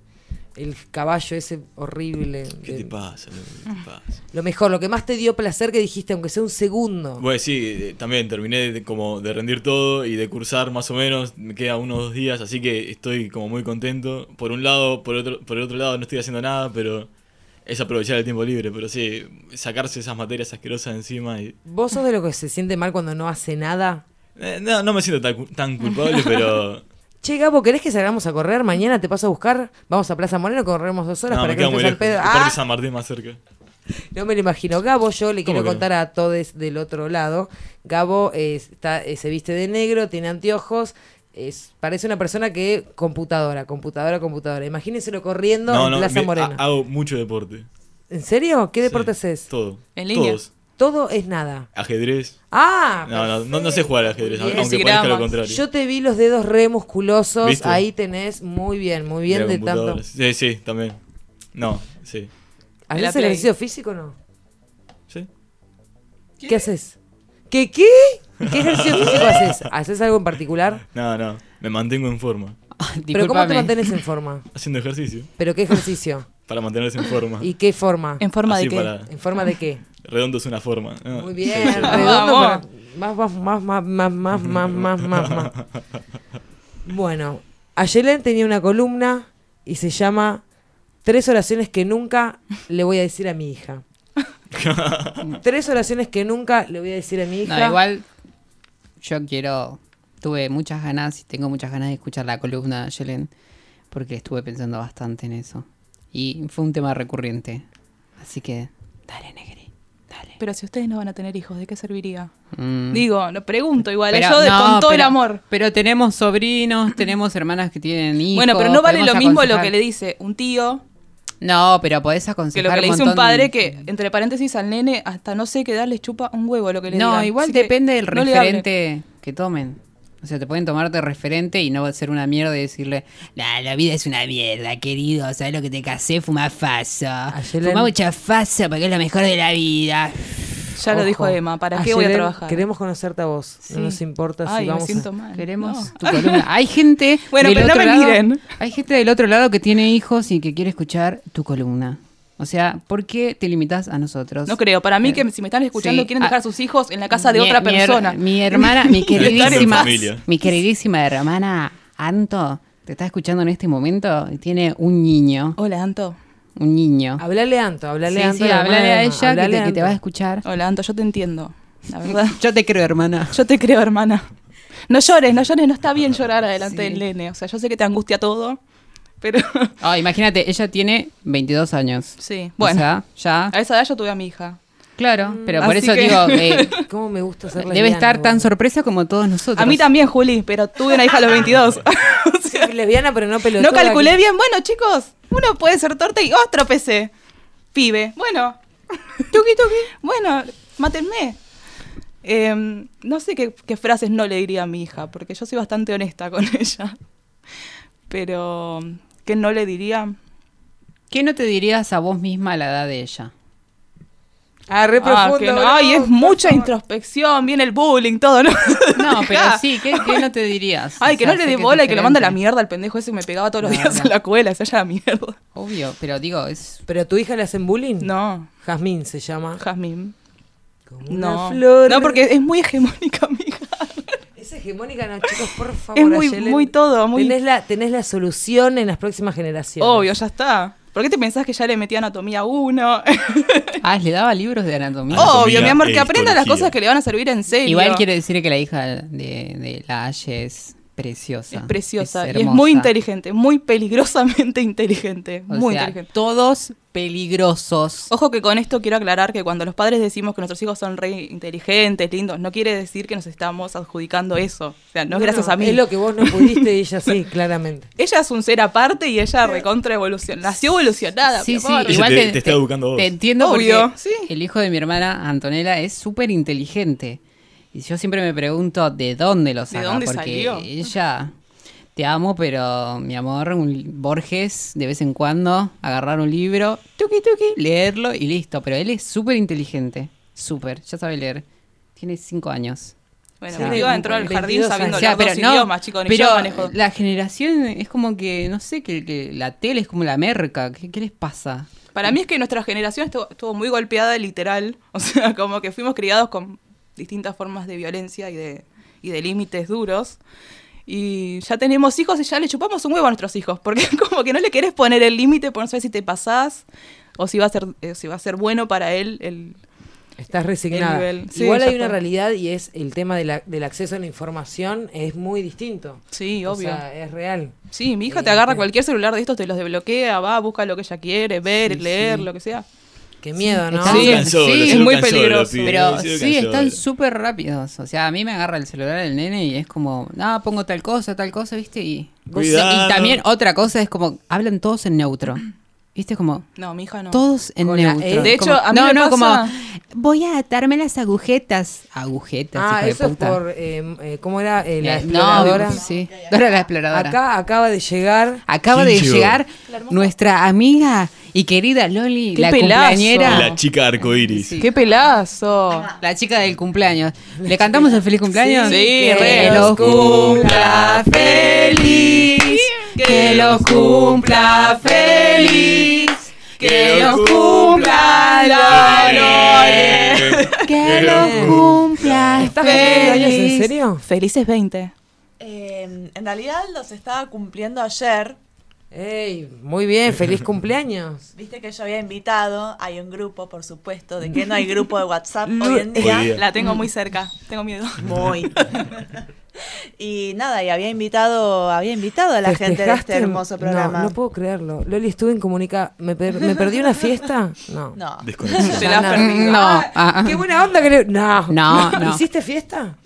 el caballo ese horrible. ¿Qué te pasa? ¿Qué te pasa? Lo mejor, lo que más te dio placer que dijiste, aunque sea un segundo. Bueno, sí, eh, también terminé de, como de rendir todo y de cursar más o menos. Me queda unos dos días, así que estoy como muy contento. Por un lado, por otro, por el otro lado no estoy haciendo nada, pero es aprovechar el tiempo libre. Pero sí, sacarse esas materias asquerosas encima y... ¿Vos sos de lo que se siente mal cuando no hace nada? Eh, no, no me siento tan, tan culpable, pero... Che, Gabo, ¿querés que salgamos a correr? Mañana te paso a buscar. Vamos a Plaza Moreno, corremos dos horas No, para me que no queda muy lejos. Parque ¡Ah! San Martín más cerca. No me lo imagino. Gabo, yo le ¿Cómo quiero contar a todos del otro lado. Gabo eh, está, eh, se viste de negro, tiene anteojos. Es, parece una persona que computadora, computadora, computadora. Imagínenselo corriendo No, en no, Plaza me- Moreno. ha- hago mucho deporte. ¿En serio? ¿Qué Sí, deporte haces? Todo. ¿En línea? Todos. Todo es nada. Ajedrez. Ah, No, no, no, no sé jugar al ajedrez, Bien. aunque parezca lo contrario. yo te vi los dedos re musculosos. ¿Viste? Ahí tenés muy bien, muy bien de tanto. Sí, sí, también. No, sí. ¿Haces ejercicio físico o no? Sí. ¿Qué, haces? ¿Qué qué? ¿Qué ejercicio físico haces? ¿Haces algo en particular? No, no. Me mantengo en forma. ¿Pero cómo te mantenés en forma? Haciendo ejercicio. ¿Pero qué ejercicio? Para mantenerse en forma. ¿Y qué forma? ¿En forma Así de qué? para- ¿En forma de qué? Redondo es una forma. Ah, Muy bien, sí. redondo. Para- Más, más, más, más, más, más, más, más, más, más. Bueno, Ayelen tenía una columna y se llama Tres oraciones que nunca le voy a decir a mi hija. Tres oraciones que nunca le voy a decir a mi hija. No, igual yo quiero, tuve muchas ganas y tengo muchas ganas de escuchar la columna de Yelen porque estuve pensando bastante en eso. Y fue un tema recurrente. Así que, dale, Negri, dale. Pero si ustedes no van a tener hijos, ¿de qué serviría? Mm. Digo, no pregunto igual, Pero- yo de, no, con todo el amor. Pero tenemos sobrinos, tenemos hermanas que tienen hijos. Bueno, pero no vale lo mismo lo que le dice un tío No, pero podés que aconsejar lo que le dice un padre que, entre paréntesis, al nene hasta no sé qué edad le chupa un huevo lo que le No, digan. igual Así que depende del no referente que tomen. O sea, te pueden tomar de referente y no va a ser una mierda y decirle, "Nah, la vida es una mierda, querido, ¿sabes lo que te casé? Fuma faso. Ayer Fuma en- mucha faso porque es lo mejor de la vida. Ya lo dijo Emma, ¿para qué voy a trabajar? Queremos conocerte a vos. Sí. No nos importa si me vamos a- siento mal. Queremos No. tu columna. Hay gente Bueno, del pero no otro me lado- miren. Hay gente del otro lado que tiene hijos y que quiere escuchar tu columna. O sea, ¿por qué te limitas a nosotros? No creo, para mí que si me están escuchando Sí. quieren Ah, dejar a sus hijos en la casa de Mi- otra mi persona. Mi, hermana, mi Estar en queridísima, familia. mi queridísima hermana Anto, te está escuchando en este momento y tiene un niño, Hola, Anto. un niño. Hablale a Anto, hablale Sí, a Anto. sí, la hermana hablale de a ella que hablale te, a que te va a Anto. escuchar. Hola, Anto, yo te entiendo. La verdad. Yo te creo, hermana. Yo te creo, hermana. No llores, no llores, no está bien llorar adelante Sí. del nene. O sea, yo sé que te angustia todo, pero Ah, imagínate, ella tiene 22 años. sí. O Bueno, sea, ya. a esa edad yo tuve a mi hija. Claro, pero por así eso que- digo, eh, ¿Cómo me gusta ser debe lesbiana, estar tan sorpresa como todos nosotros. A mí también, Juli, pero tuve una hija a los 22. O sea, Lesbiana, pero no pelotuda. no calculé bien. Bueno, chicos, uno puede ser torta y otro PC. Pibe. Bueno. Tuki, tuki. Bueno, mátenme. Em, no sé qué, qué frases no le diría a mi hija, porque yo soy bastante honesta con ella. Pero, ¿qué no le diría? ¿Qué no te dirías a vos misma a la edad de ella? Ah, re Ah, que no. Ay, es mucha favor. introspección, viene el bullying, todo, ¿no? No, pero sí, ¿qué, qué no te dirías? Ay, O que sea, no le dé bola y que lo manda a la mierda al pendejo ese que me pegaba todos los No, días no. en la escuela, se haya la mierda. Obvio, pero digo, es... ¿Pero a tu hija le hacen bullying? No, Jazmín se llama. Jazmín. Como No. una flor. No, porque es muy hegemónica mi hegemónica, no, chicos, por favor. Es muy- Ayelen. muy todo, muy- Tenés la, tenés la solución en las próximas generaciones. Obvio, ya está. ¿Por qué te pensás que ya le metí anatomía 1? Ah, le daba libros de anatomía. Obvio, mi amor, que aprenda las cosas que le van a servir en serio. Igual quiere decir que la hija de, de la Aye es preciosa. Es preciosa y es muy inteligente, muy peligrosamente inteligente. O muy sea, inteligente. Todos peligrosos. Ojo que con esto quiero aclarar que cuando los padres decimos que nuestros hijos son re inteligentes, lindos, no quiere decir que nos estamos adjudicando eso. O sea, no, es gracias a mí. Es lo que vos no pudiste y ella sí, claramente. Ella es un ser aparte y ella recontra evolución. Nació evolucionada. Sí, mi sí, amor. Ella igual te- te, te está educando vos. Te entiendo Obvio, porque sí. el hijo de mi hermana Antonella es súper inteligente. Y yo siempre me pregunto de dónde lo saca. dónde porque salió? ella, te amo, pero mi amor, un Borges, de vez en cuando, agarrar un libro, tuki tuki, leerlo y listo. Pero él es súper inteligente. Súper, ya sabe leer. Tiene cinco años. Bueno, Sí. tío entró al jardín 22 sabiendo O sea, los dos no, idiomas, chicos, ni pero yo manejo. la generación es como que, no sé, que, que la tele es como la merca. ¿Qué, qué les pasa? Para mí es que nuestra generación estuvo, estuvo muy golpeada literal, o sea, como que fuimos criados con distintas formas de violencia y de, y de límites duros. Y ya tenemos hijos y ya le chupamos un huevo a nuestros hijos, porque como que no le querés poner el límite por no saber si te pasás o si va a ser, eh, si va a ser bueno para él el, Estás resignada. El nivel. Sí, Igual hay una fue. realidad y es el tema de la- del acceso a la información es muy distinto. Sí, O obvio. sea, es real. Sí, mi hija te agarra sí. cualquier celular de estos, te los desbloquea, va, busca lo que ella quiere, ver, Sí, leer, sí. lo que sea. Qué miedo, ¿no? Sí, es muy peligroso. Pero sí, están súper rápidos. O sea, a mí me agarra el celular el nene y es como, ah, pongo tal cosa, tal cosa, ¿viste? Y, Cuidado. y también otra cosa es como, hablan todos en neutro. ¿Viste? Como, No, mi hija no. todos en Con la neutro. E. De hecho, Como- a mí no, me no, pasa- como, voy a atarme las agujetas. Agujetas, Ah, de eso es por, eh, eh, ¿cómo era? Eh, la Eh, exploradora. No, sí. Dora la exploradora. Acá acaba de llegar. Acaba de llegar nuestra amiga y querida Loli, ¡Qué la pelazo! cumpleañera. La chica arcoíris. Sí. ¡Qué pelazo! La chica del cumpleaños. ¿Le cantamos el feliz cumpleaños? Sí, que re. los cumpla feliz. Que los cumpla feliz. Que los cumpla Loli. Que los cumpla ¿Estás cumpliendo años en feliz. serio? Felices 20. Eh, en realidad los estaba cumpliendo ayer. Ey, muy bien, feliz cumpleaños. Viste que yo había invitado, hay un grupo, por supuesto, de que no hay grupo de WhatsApp hoy en día. Hoy día. La tengo muy cerca, tengo miedo. Muy. y nada, y había invitado, había invitado a la gente de este hermoso programa. No, no puedo creerlo. Loli, estuve incomunicada. ¿Me, per- ¿Me perdí una fiesta? No. No. Desconexión. Te la has No, perdido. No, Ah, ah, Qué buena onda que le... No. No, no. ¿Hiciste fiesta?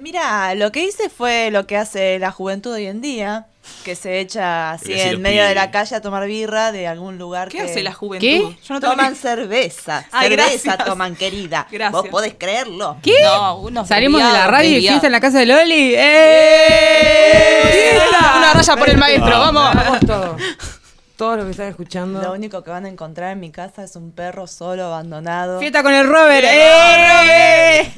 Eh, Mira, lo que hice fue lo que hace la juventud hoy en día, que se echa así en medio de la calle a tomar birra de algún lugar ¿Qué que hace la juventud? ¿Qué? Yo no tengo Toman ni- cerveza, Ay, cerveza gracias. toman, querida. Gracias. ¿Vos podés creerlo? ¿Qué? No, unos Salimos de la radio y fiesta en la casa de Loli. ¡Eh! Una raya por el maestro, vamos. Vamos todos. Todos los que están escuchando. Lo único que van a encontrar en mi casa es un perro solo, abandonado. Fiesta con el Robert. ¡Eh!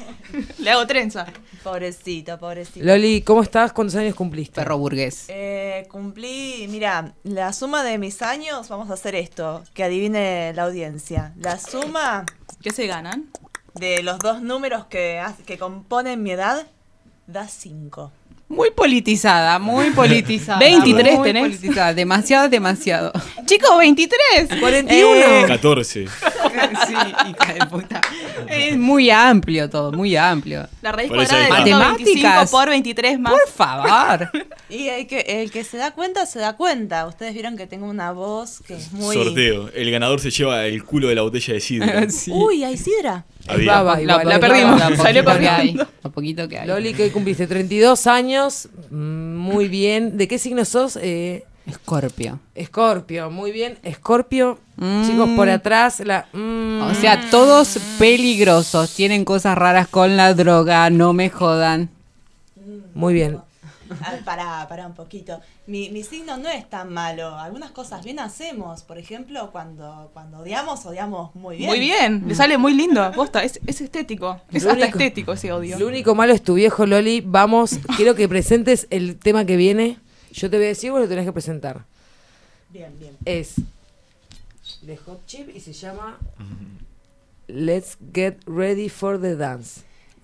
Le hago trenza. Pobrecito, pobrecito. Loli, ¿cómo estás? ¿Cuántos años cumpliste? Perro burgués. Eh, cumplí, mira, la suma de mis años, vamos a hacer esto, que adivine la audiencia. La suma ¿Qué se ganan? de los dos números que, que componen mi edad da 5. Muy politizada, muy politizada. 23 muy tenés. politizada, demasiado, demasiado. Chicos, 23. 41. 14. sí, hija de puta. Es muy amplio todo, muy amplio. La raíz Por cuadrada de está. 125 Matemáticas. por 23 más. Por favor. Y el que, el que se da cuenta, se da cuenta. Ustedes vieron que tengo una voz que es muy... Sorteo. El ganador se lleva el culo de la botella de sidra. Sí. Uy, ¿hay sidra? Baba, La- igual, la es perdimos. baba. Salió poquito que hay. corriendo. Lo poquito que hay. Loli, que cumpliste 32 años. Mm, Muy bien. ¿De qué signo sos? Eh, Escorpio. Escorpio. Muy bien. Escorpio. Mm. Chicos, por atrás. La, mm. O sea, todos peligrosos. Tienen cosas raras con la droga. No me jodan. Muy bien. Pará, pará un poquito. Mi, mi signo no es tan malo. Algunas cosas bien hacemos. Por ejemplo, cuando, cuando odiamos, odiamos muy bien. Muy bien, le sale muy lindo. Posta, es, es estético. Es Lo hasta único- estético ese odio. Lo único malo es tu viejo Loli. Vamos, quiero que presentes el tema que viene. Yo te voy a decir, vos lo tenés que presentar. Bien, bien. Es de Hot Chip y se llama Let's Get Ready for the Dance.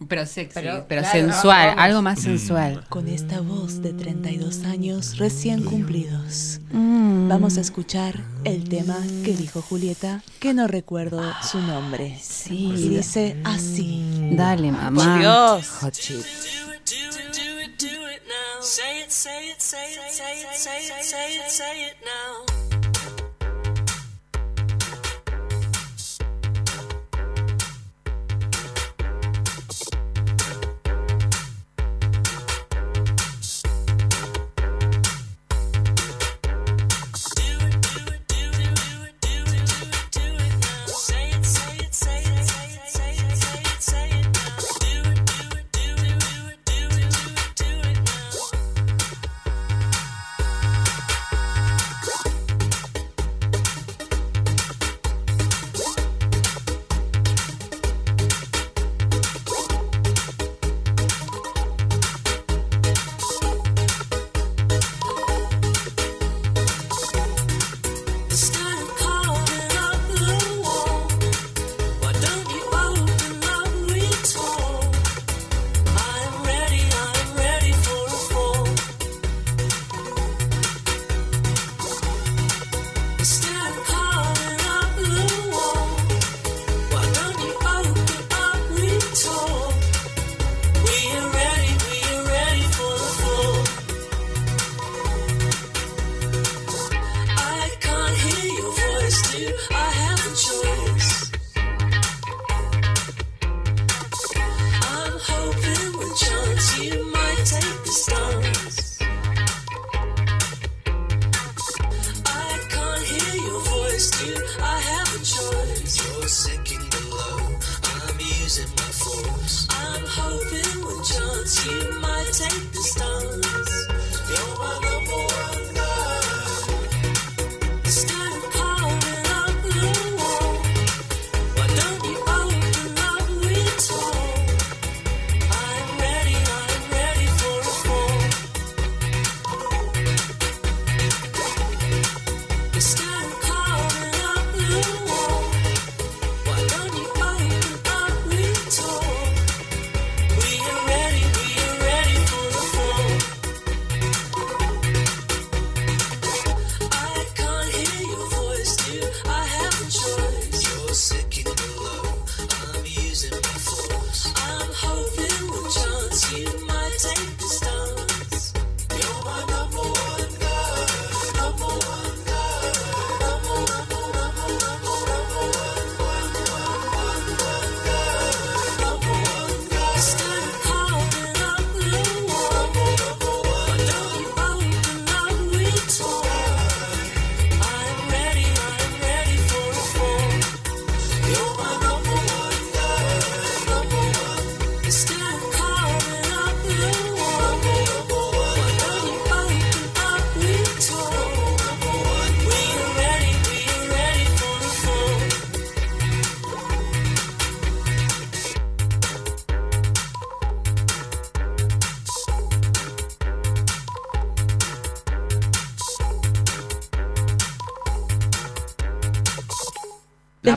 Pero sexy, pero, Pero, claro, sensual. vamos. Algo más sensual. Con esta voz de 32 años recién cumplidos, vamos a escuchar el tema que dijo Julieta, que no recuerdo su nombre. Sí. Y dice así. Dale, Por mamá. Dios. Hot Chip. Say it, say it, say it, say it, say it, say it, say it now.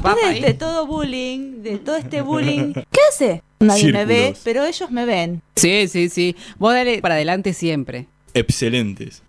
Después de, de todo bullying, de todo este bullying, ¿qué hace? Nadie me ve, pero ellos me ven. Sí, sí, sí. Vos dale para adelante siempre. Excelentes.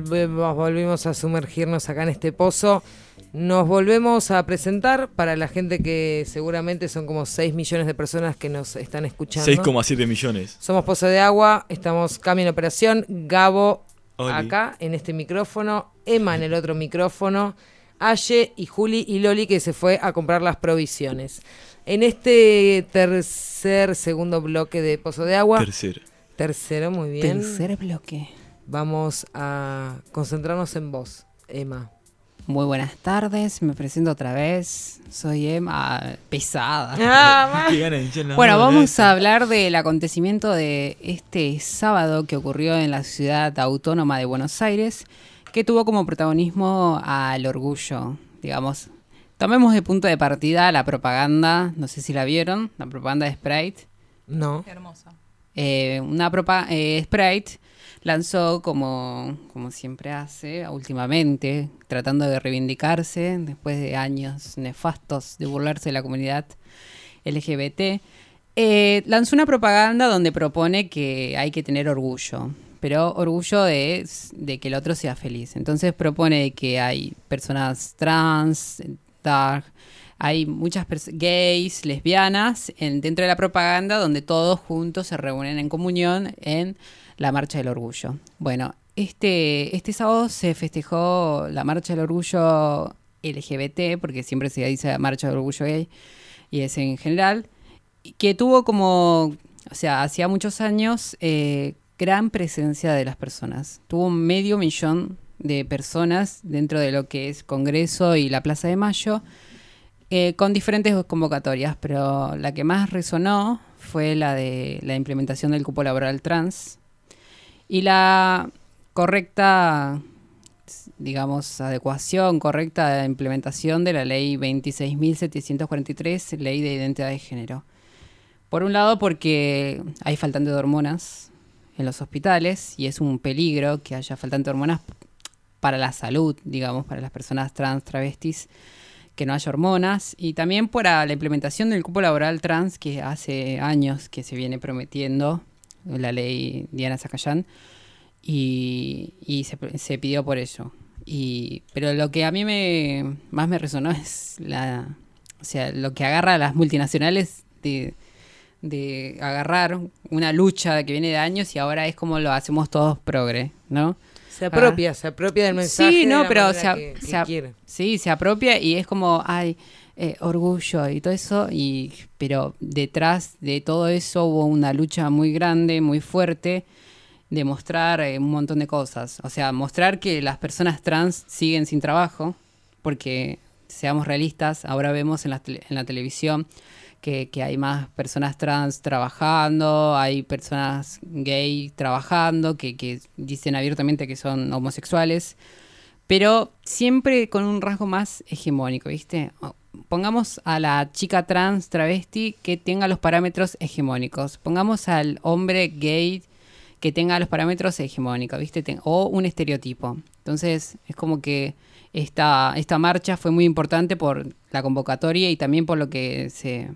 Volvemos, volvimos a sumergirnos acá en este pozo. Nos volvemos a presentar para la gente que seguramente son como 6 millones de personas que nos están escuchando. 6,7 millones. Somos Pozo de Agua, estamos Cami en operación, Gabo Oli. acá en este micrófono, Emma en el otro micrófono, Aye y Juli y Loli que se fue a comprar las provisiones. En este tercer, segundo bloque de Pozo de Agua, Tercero. tercero, muy bien, Tercer bloque. Vamos a concentrarnos en vos, Emma. Muy buenas tardes, me presento otra vez. Soy Emma, pesada. Ah, Qué Bueno, vamos ¿eh? a hablar del acontecimiento de este sábado que ocurrió en la ciudad autónoma de Buenos Aires, que tuvo como protagonismo al orgullo, digamos. Tomemos de punto de partida la propaganda, no sé si la vieron, la propaganda de Sprite. No. Hermosa. Eh, una propa eh, Sprite lanzó como, como siempre hace últimamente, tratando de reivindicarse después de años nefastos de burlarse de la comunidad LGBT. eh, lanzó una propaganda donde propone que hay que tener orgullo, pero orgullo de, de que el otro sea feliz. Entonces propone que hay personas trans, dark, hay muchas gays, lesbianas en, dentro de la propaganda donde todos juntos se reúnen en comunión en la Marcha del Orgullo. Bueno, este, este sábado se festejó la Marcha del Orgullo LGBT, porque siempre se dice Marcha del Orgullo Gay, y es en general, que tuvo como, o sea, hacía muchos años, eh, gran presencia de las personas. Tuvo medio millón de personas dentro de lo que es Congreso y la Plaza de Mayo, eh, con diferentes convocatorias, pero la que más resonó fue la de la implementación del cupo laboral trans y la correcta, digamos, adecuación, correcta implementación de la ley 26.743, ley de identidad de género. Por un lado, porque hay faltante de hormonas en los hospitales y es un peligro que haya faltante de hormonas para la salud, digamos, para las personas trans, travestis, que no haya hormonas. Y también para la implementación del cupo laboral trans, que hace años que se viene prometiendo, la ley Diana Zacayán, y, y se, se pidió por ello. Y, pero lo que a mí me más me resonó es la, o sea, lo que agarra a las multinacionales de, de agarrar una lucha que viene de años y ahora es como lo hacemos todos progre, ¿no? Se apropia, se apropia del mensaje. Sí, no, de la pero se, que- se sí, se apropia y es como, ay, eh, orgullo y todo eso, y, pero detrás de todo eso hubo una lucha muy grande, muy fuerte, de mostrar eh, un montón de cosas. O sea, mostrar que las personas trans siguen sin trabajo, porque seamos realistas, ahora vemos en la, tele- en la televisión que, que hay más personas trans trabajando, hay personas gay trabajando, que, que dicen abiertamente que son homosexuales, pero siempre con un rasgo más hegemónico, ¿viste? Pongamos a la chica trans travesti que tenga los parámetros hegemónicos. Pongamos al hombre gay que tenga los parámetros hegemónicos, ¿viste? O un estereotipo. Entonces, es como que esta, esta marcha fue muy importante por la convocatoria y también por lo que se,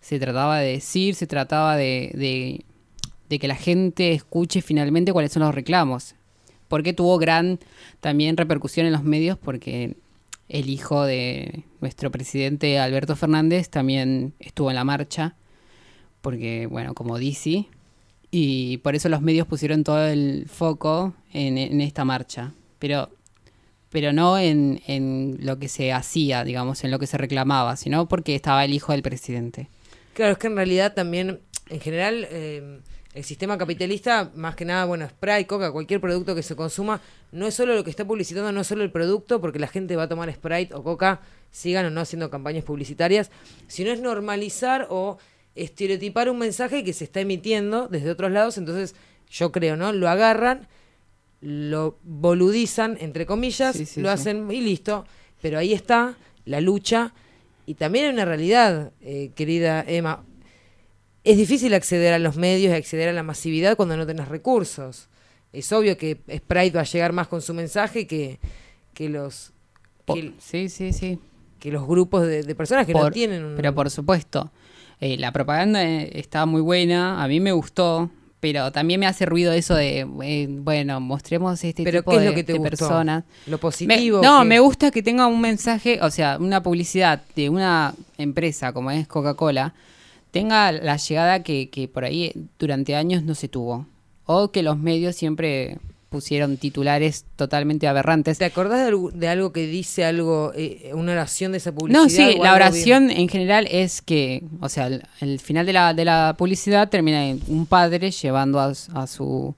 se trataba de decir, se trataba de, de- de que la gente escuche finalmente cuáles son los reclamos. Porque tuvo gran también repercusión en los medios, porque el hijo de nuestro presidente Alberto Fernández también estuvo en la marcha, porque, bueno, como dice, Y por eso los medios pusieron todo el foco en, en esta marcha. Pero, pero no en, en lo que se hacía, digamos, en lo que se reclamaba, sino porque estaba el hijo del presidente. Claro, es que en realidad también, en general, eh, el sistema capitalista, más que nada, bueno, Sprite, Coca, cualquier producto que se consuma, no es solo lo que está publicitando, no es solo el producto, porque la gente va a tomar Sprite o Coca, sigan o no haciendo campañas publicitarias, sino es normalizar o estereotipar un mensaje que se está emitiendo desde otros lados, entonces yo creo, ¿no? Lo agarran, lo boludizan, entre comillas, Sí, sí, lo sí. hacen y listo, pero ahí está la lucha. Y también hay una realidad, eh, querida Emma, es difícil acceder a los medios y acceder a la masividad cuando no tenés recursos. Es obvio que Sprite va a llegar más con su mensaje que, que los que, sí, sí, sí. que los grupos de, de personas que no tienen un... Pero por supuesto, eh, la propaganda eh, está muy buena, a mí me gustó, pero también me hace ruido eso de, eh, bueno, mostremos este Pero tipo ¿qué es de, lo que te de personas. Lo Me- positivo. no, que- me gusta que tenga un mensaje, o sea, una publicidad de una empresa como es Coca-Cola, tenga la llegada que, que por ahí durante años no se tuvo. O que los medios siempre pusieron titulares totalmente aberrantes. ¿Te acordás de algo, de algo que dice algo, eh, una oración de esa publicidad? No, sí, la bien? oración en general es que, o sea, el, el final de la, de la publicidad termina en un padre llevando a, a su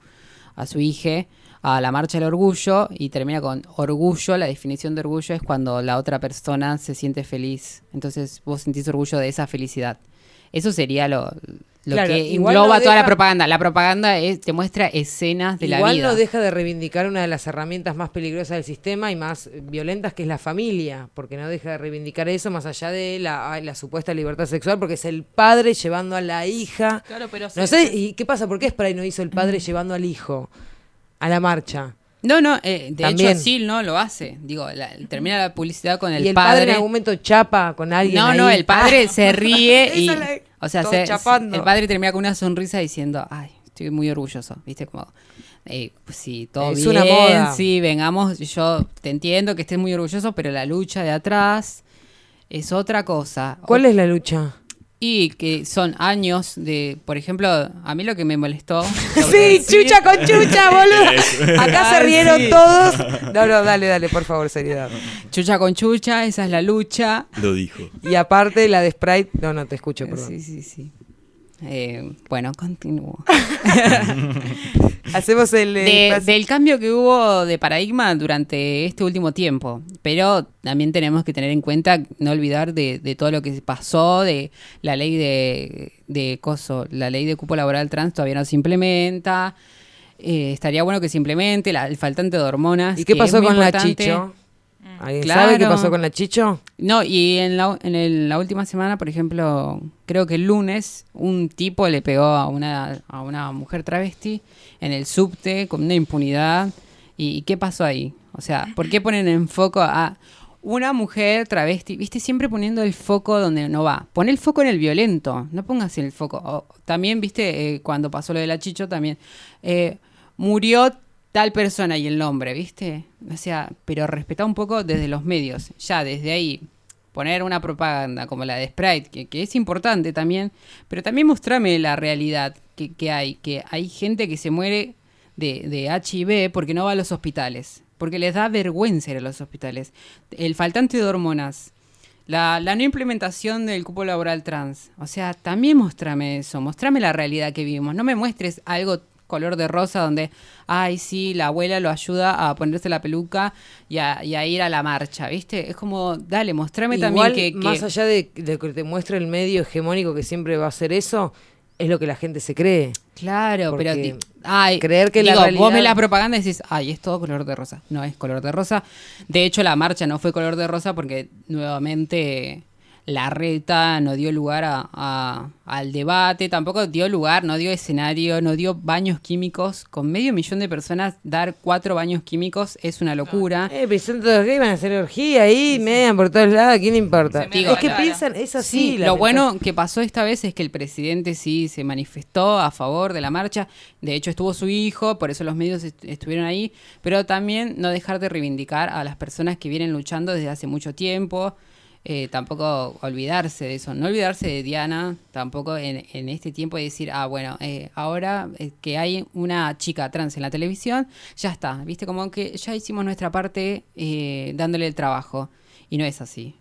a su hija a la marcha del orgullo y termina con orgullo. La definición de orgullo es cuando la otra persona se siente feliz. Entonces vos sentís orgullo de esa felicidad. Eso sería lo, lo Claro, que igual engloba no toda la propaganda. La propaganda es- te muestra escenas de la Igual vida. no deja de reivindicar una de las herramientas más peligrosas del sistema y más violentas, que es la familia, porque no deja de reivindicar eso más allá de la, la supuesta libertad sexual, porque es el padre llevando a la hija. Claro, pero No sé, ¿y qué pasa? ¿Por qué Spray no hizo el padre llevando al hijo a la marcha? No, no, eh, de También. hecho sí, no lo hace. Digo, la- termina la publicidad con el, y el padre, padre en algún momento chapa con alguien. No, ahí. no, el padre Ah. se ríe y. O sea, se- el padre termina con una sonrisa diciendo, ay, estoy muy orgulloso, ¿viste? Como, eh, pues sí, todo Es bien, una moda. sí, vengamos, yo te entiendo que estés muy orgulloso, pero la lucha de atrás es otra cosa. ¿Cuál es la lucha? Y que son años de, por ejemplo, a mí lo que me molestó. Sí, chucha con chucha, boludo. Acá se rieron sí. todos. No, no, dale, dale, por favor, seriedad. Chucha con chucha, esa es la lucha. Lo dijo. Y aparte la de Sprite. No, no, te escucho, perdón. Sí, sí, sí. Eh, bueno, continúo. Hacemos el. De- del cambio que hubo de paradigma durante este último tiempo. Pero también tenemos que tener en cuenta, no olvidar de, de todo lo que pasó, de la ley de, de coso, la ley de cupo laboral trans todavía no se implementa. Eh, estaría bueno que se implemente la- el faltante de hormonas. ¿Y qué pasó con la. Chicho? ¿Alguien Claro. sabe qué pasó con la Chicho? No, y en la, en el- la última semana, por ejemplo, creo que el lunes, un tipo le pegó a una, a una mujer travesti en el subte con una impunidad. ¿Y, y qué pasó ahí? O sea, ¿por qué ponen en foco a una mujer travesti? Viste, siempre poniendo el foco donde no va. Pon el foco en el violento, no pongas el foco. O también, viste, eh, cuando pasó lo de la Chicho, también eh, murió tal persona y el nombre, ¿viste? O sea, pero respetá un poco desde los medios. Ya desde ahí, poner una propaganda como la de Sprite, que, es importante también, pero también mostrame la realidad que, que hay, que hay gente que se muere de, de HIV porque no va a los hospitales, porque les da vergüenza ir a los hospitales. El faltante de hormonas, la, la no implementación del cupo laboral trans. O sea, también mostrame eso, mostrame la realidad que vivimos. No me muestres algo color de rosa donde, ay, sí, la abuela lo ayuda a ponerse la peluca y a, y a ir a la marcha, ¿viste? Es como, dale, mostrame Igual, también que... que- más allá de, de que te muestre el medio hegemónico que siempre va a ser eso, es lo que la gente se cree. Claro, Porque pero ay, creer que la digo, vos realidad- ves la propaganda y decís, ay, es todo color de rosa. No es color de rosa. De hecho, la marcha no fue color de rosa porque nuevamente la reta no dio lugar a, a- al debate, tampoco dio lugar, no dio escenario, no dio baños químicos. Con medio millón de personas, dar cuatro baños químicos es una locura. Eh, pero son todos gays, van a hacer orgía ahí, mean por todos lados, ¿a quién le importa? Es que cara. piensan, es así. Sí, lo bueno que pasó esta vez es que el presidente sí se manifestó a favor de la marcha. De hecho, estuvo su hijo, por eso los medios est- estuvieron ahí. Pero también no dejar de reivindicar a las personas que vienen luchando desde hace mucho tiempo. Eh, tampoco olvidarse de eso, no olvidarse de Diana, tampoco en, en este tiempo de decir, ah, bueno, eh, ahora eh, que hay una chica trans en la televisión, ya está, viste, como que ya hicimos nuestra parte eh, dándole el trabajo, y no es así.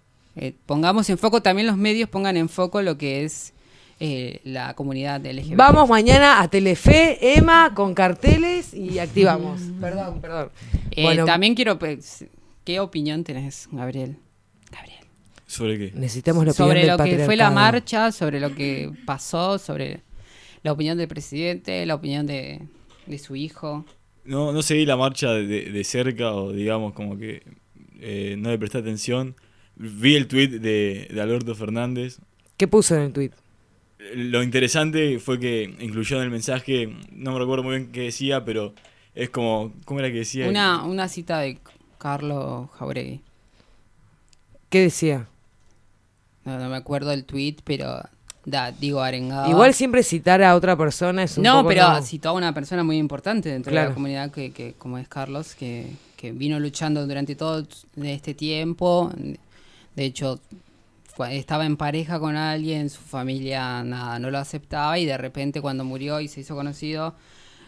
Pongamos en foco, también los medios pongan en foco lo que es eh, la comunidad LGBT. Vamos mañana a Telefe, Emma, con carteles y activamos. Perdón, perdón. Eh, Bueno, También quiero, pues, ¿qué opinión tenés, Gabriel? ¿Sobre qué? necesitamos la opinión sobre del lo que fue la marcha, sobre lo que pasó, sobre la opinión del presidente, la opinión de, de su hijo. No, no seguí la marcha de, de- de cerca o digamos como que eh, no le presté atención. Vi el tweet de, de Alberto Fernández. ¿Qué puso en el tweet? Lo interesante fue que incluyó en el mensaje, no me recuerdo muy bien qué decía, pero es como, ¿cómo era que decía? Una, una cita de Carlos Jauregui. ¿Qué decía? No, no me acuerdo del tweet, pero da, digo arengado. Igual siempre citar a otra persona es un No, poco pero no. citó a una persona muy importante dentro de la comunidad que, que como es Carlos, que, que vino luchando durante todo este tiempo. De hecho, estaba en pareja con alguien, su familia nada, no lo aceptaba y de repente cuando murió y se hizo conocido,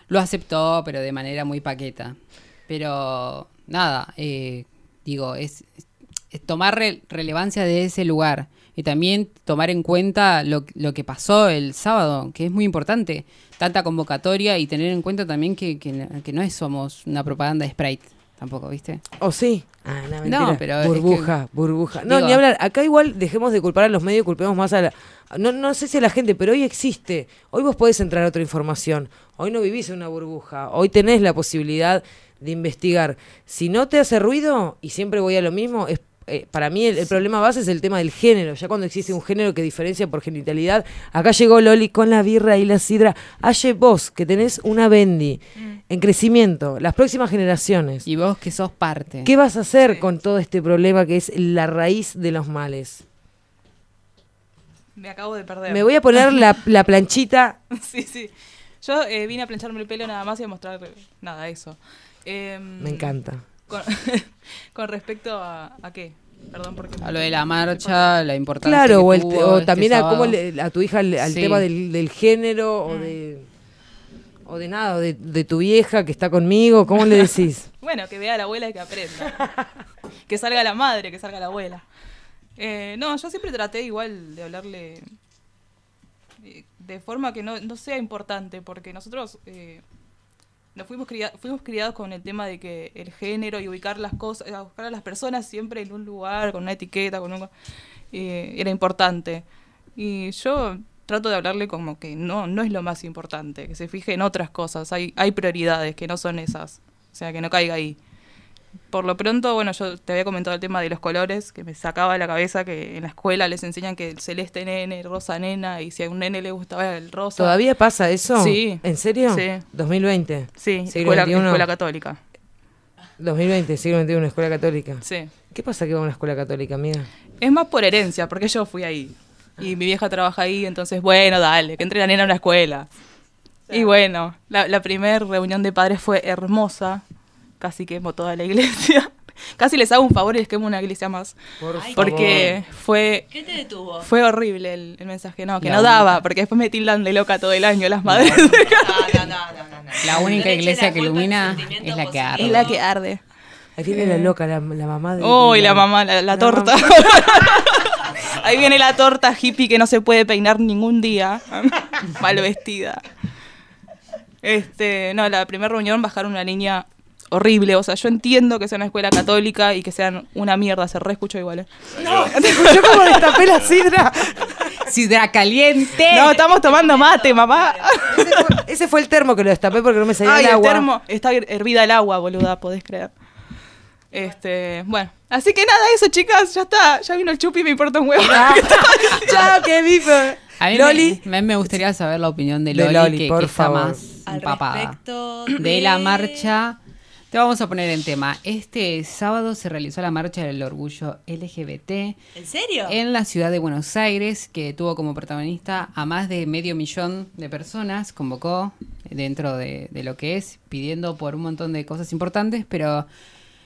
lo aceptó, pero de manera muy paqueta. Pero nada, eh, digo, es tomar re- relevancia de ese lugar y también tomar en cuenta lo, lo que pasó el sábado, que es muy importante, tanta convocatoria y tener en cuenta también que, que, que no es somos una propaganda de Sprite, tampoco, ¿viste? ¿O sí? Ah, no, mentira. No, pero es burbuja, burbuja. No, digo- ni hablar. Acá igual dejemos de culpar a los medios, culpemos más a la... No, no sé si a la gente, pero hoy existe. Hoy vos podés entrar a otra información. Hoy no vivís en una burbuja. Hoy tenés la posibilidad de investigar. Si no te hace ruido, y siempre voy a lo mismo, es eh, para mí el, el problema base es el tema del género. Ya cuando existe un género que diferencia por genitalidad, acá llegó Loli con la birra y la sidra. Aye vos, que tenés una bendy en crecimiento, las próximas generaciones. Y vos que sos parte. ¿Qué vas a hacer con todo este problema que es la raíz de los males? Me acabo de perder. Me voy a poner la, la planchita. sí, sí. Yo eh, vine a plancharme el pelo nada más y a mostrar nada, eso. Em, Me encanta. Con, con respecto a, a qué? Perdón, porque... A lo de la marcha, la importancia Claro, que o, el- tuvo o este también a, cómo le- a tu hija al, al Sí. tema del, del género o de o de nada, o de, de tu vieja que está conmigo. ¿Cómo le decís? Bueno, que vea a la abuela y que aprenda. que salga la madre, que salga la abuela. Eh, no, yo siempre traté igual de hablarle eh, de forma que no, no sea importante, porque nosotros eh, nos fuimos, cria- fuimos criados con el tema de que el género y ubicar las cosas, a buscar a las personas siempre en un lugar, con una etiqueta, con un, eh, era importante. Y yo trato de hablarle como que no, no es lo más importante, que se fije en otras cosas, hay, hay prioridades que no son esas, o sea, que no caiga ahí. Por lo pronto, bueno, yo te había comentado el tema de los colores, que me sacaba de la cabeza que en la escuela les enseñan que el celeste nene, el rosa nena, y si a un nene le gustaba el rosa. ¿Todavía pasa eso? Sí. ¿En serio? Sí. 2020. Sí, escuela, escuela católica. 2020, siglo XXI, escuela católica. Sí. ¿Qué pasa que va a una escuela católica, amiga? Es más por herencia, porque yo fui ahí. Y mi vieja trabaja ahí, entonces, bueno, dale, que entre la nena a una escuela. Y bueno, la, la primera reunión de padres fue hermosa. Casi quemo toda la iglesia. Casi les hago un favor y les quemo una iglesia más. Por Porque fue ¿Qué te detuvo? fue horrible el, el mensaje. No, que La no daba, porque después me tildan de loca todo el año las madres. No, no, no, no, no, no. La única iglesia la que ilumina es la que arde. es la que arde. Ahí viene la loca, la, la mamá de. Uy, de la mamá, la, la torta. Ahí viene la torta hippie que no se puede peinar ningún día. Mal vestida. Este, no, la primera reunión bajaron una línea horrible. O sea, yo entiendo que sea una escuela católica y que sean una mierda, se re escucho igual. ¿eh? Yo como destapé la sidra. Sidra caliente. No, estamos tomando mate, mamá. Ese fue, ese fue el termo que lo destapé porque no me salía Ay, el el agua. termo. Está her- hervida el agua, boluda, podés creer. Este, bueno. Así que nada, eso, chicas, ya está. Ya vino el chupi y me importa un huevo. Chao, que vive. A mí Loli. Me, a mí me gustaría saber la opinión de De Loli, que, por que está favor. más Al empapada. De la marcha. Te vamos a poner en tema. Este sábado se realizó la marcha del orgullo LGBT ¿En serio? en la ciudad de Buenos Aires, que tuvo como protagonista a más de medio millón de personas, convocó dentro de, de lo que es, pidiendo por un montón de cosas importantes, pero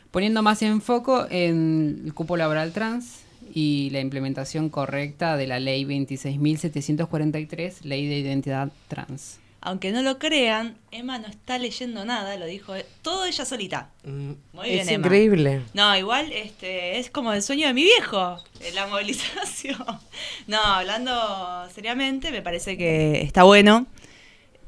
poniendo más en foco en el cupo laboral trans y la implementación correcta de la ley 26.743, ley de identidad trans. Aunque no lo crean, Emma no está leyendo nada, lo dijo todo ella solita. Mm, Muy bien, es Emma. increíble. No, igual este es como el sueño de mi viejo, eh, la movilización. No, hablando seriamente, me parece que está bueno.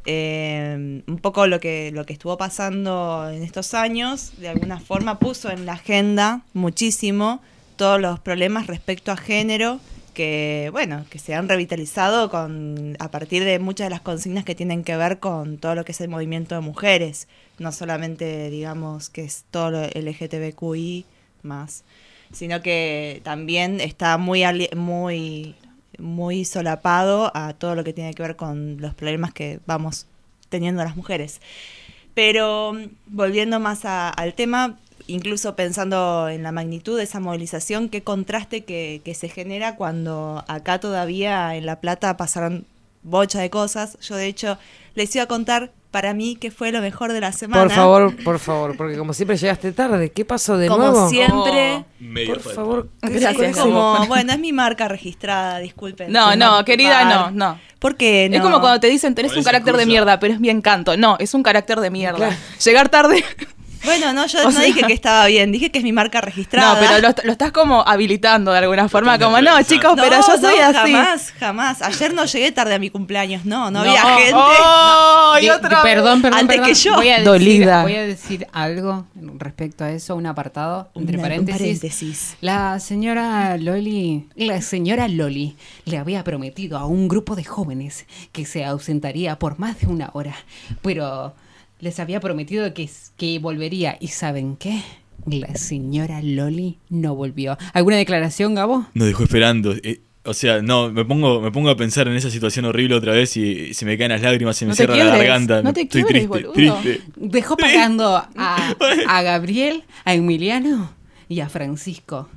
Eh, un poco lo que, lo que estuvo pasando en estos años, de alguna forma puso en la agenda muchísimo todos los problemas respecto a género que, bueno, que se han revitalizado con, a partir de muchas de las consignas que tienen que ver con todo lo que es el movimiento de mujeres, no solamente, digamos, que es todo lo LGTBQI más, sino que también está muy, muy, muy solapado a todo lo que tiene que ver con los problemas que vamos teniendo las mujeres. Pero mm, volviendo más al tema, incluso pensando en la magnitud de esa movilización, qué contraste que, que se genera cuando acá todavía en La Plata pasaron bocha de cosas. Yo de hecho les iba a contar para mí qué fue lo mejor de la semana. Por favor, por favor, porque como siempre llegaste tarde. ¿Qué pasó de Como nuevo? siempre. Medio Por falta. favor. ¿qué Gracias, como, bueno, es mi marca registrada, disculpen. No, no, querida, no, no. ¿Por qué no? Es como cuando te dicen tenés un carácter de mierda, pero es mi encanto. No, es un carácter de mierda. Claro. Llegar tarde. Bueno, no, yo O no sea- dije que estaba bien, dije que es mi marca registrada. No, pero lo, lo estás como habilitando de alguna forma, como no, chicos, pero No, yo soy no, así. Jamás, jamás. Ayer no llegué tarde a mi cumpleaños, no, no, No. había gente. ¡Oh! y otra perdón, perdón, Antes perdón. que yo. Voy a decir, Dolida. Voy a decir algo respecto a eso, un apartado, entre Una- un paréntesis. paréntesis. La señora Loli, la señora Loli le había prometido a un grupo de jóvenes que se ausentaría por más de una hora, pero les había prometido que, que volvería. ¿Y saben qué? La señora Loli no volvió. ¿Alguna declaración, Gabo? Nos dejó esperando. eh, o sea, no, me pongo, me pongo a pensar en esa situación horrible otra vez y se me caen las lágrimas, se me No cierra la garganta. no te Estoy quiebres, triste, boludo. triste. Dejó pagando a, a Gabriel, a Emiliano y a Francisco.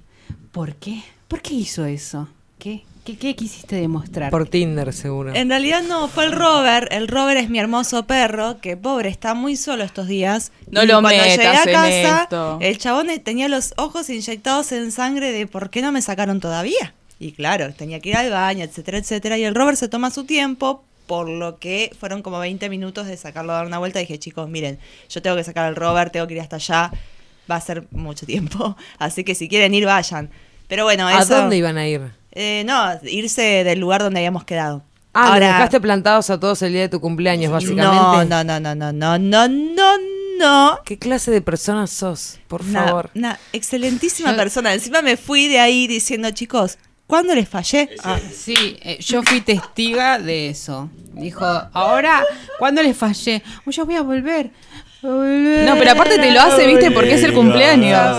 ¿Por qué? ¿Por qué hizo eso? ¿Qué, qué, qué quisiste demostrar? Por Tinder, seguro. En realidad no, fue el Robert. El Robert es mi hermoso perro, que pobre, está muy solo estos días. No Y lo cuando metas llegué a en casa, esto. el chabón tenía los ojos inyectados en sangre de ¿por qué no me sacaron todavía? Y claro, tenía que ir al baño, etcétera, etcétera. Y el Robert se toma su tiempo, por lo que fueron como 20 minutos de sacarlo a dar una vuelta. Y dije, chicos, miren, yo tengo que sacar al Robert, tengo que ir hasta allá. Va a ser mucho tiempo. Así que si quieren ir, vayan. Pero bueno, ¿A eso... dónde iban a ir? Eh, no, irse del lugar donde habíamos quedado. Ah, Ahora, dejaste plantados a todos el día de tu cumpleaños, básicamente. No, no, no, no, no, no, no, no, no. ¿Qué clase de persona sos? Por Una- favor. Una excelentísima Yo- persona. Encima me fui de ahí diciendo, chicos, ¿cuándo les fallé? Ah, sí, eh, yo fui testiga de eso. Dijo, ahora, ¿cuándo le fallé? Yo voy a volver. No, pero aparte te lo hace, viste, porque es el cumpleaños.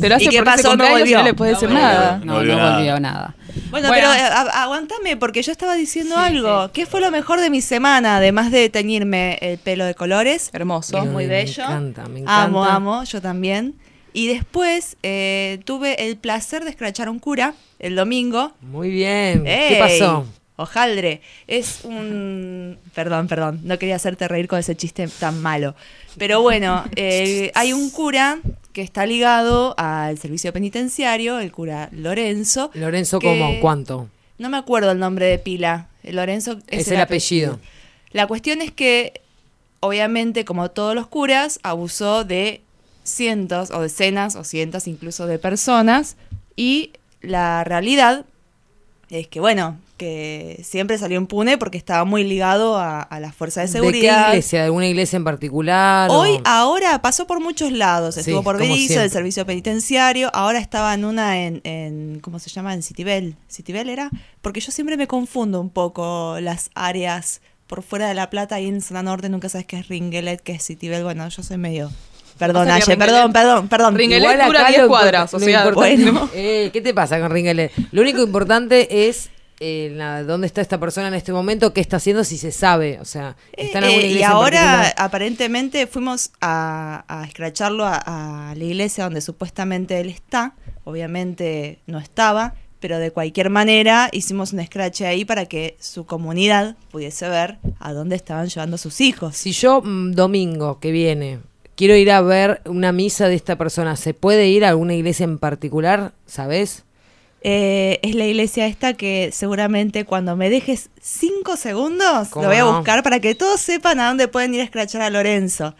Te lo hace ¿Y qué por ese pasó? No cumpleaños y volvió. no le puede decir nada. No, No no volvió nada. nada. Bueno, pero eh, aguántame porque yo estaba diciendo algo. ¿Qué fue lo mejor de mi semana? Además de teñirme el pelo de colores. Hermoso. Muy Me bello. encanta, me encanta. Amo, amo, yo también. Y después eh, tuve el placer de escrachar a un cura el domingo. Muy bien. ¿Qué pasó? Hojaldre, es un... Perdón, perdón, no quería hacerte reír con ese chiste tan malo. Pero bueno, eh, hay un cura que está ligado al servicio penitenciario, el cura Lorenzo. Lorenzo, que- ¿cómo? ¿Cuánto? No me acuerdo el nombre de pila. Lorenzo es, Es el apellido. La cuestión es que, obviamente, como todos los curas, abusó de cientos o decenas o cientos incluso de personas y la realidad es que, bueno, que siempre salió impune porque estaba muy ligado a, a las fuerzas de ¿De qué seguridad. iglesia? ¿De alguna iglesia en particular? o- Hoy, ahora, pasó por muchos lados. Sí, Estuvo por Berizo, siempre. el servicio penitenciario. Ahora estaba en una en, en ¿cómo se llama? En Citibel. ¿Citibel era? Porque yo siempre me confundo un poco las áreas por fuera de La Plata y en zona norte nunca sabes qué es Ringelet, qué es Citibel. Bueno, yo soy medio... Perdón, Aye, perdón, perdón, perdón. Ringelet dura 10 lo cuadras, o lo sea, importante- bueno. Eh, ¿Qué te pasa con Ringelet? Lo único importante es eh, la- dónde está esta persona en este momento, qué está haciendo, si se sabe. O sea, está en Eh, alguna eh, y en ahora, particular? aparentemente, fuimos a, a escracharlo a, a la iglesia donde supuestamente él está. Obviamente no estaba, pero de cualquier manera hicimos un escrache ahí para que su comunidad pudiese ver a dónde estaban llevando a sus hijos. Si yo mm, domingo que viene quiero ir a ver una misa de esta persona, ¿se puede ir a alguna iglesia en particular? ¿Sabes? Eh, es la iglesia esta que seguramente cuando me dejes cinco segundos ¿Cómo lo voy a no? buscar para que todos sepan a dónde pueden ir a escrachar a Lorenzo.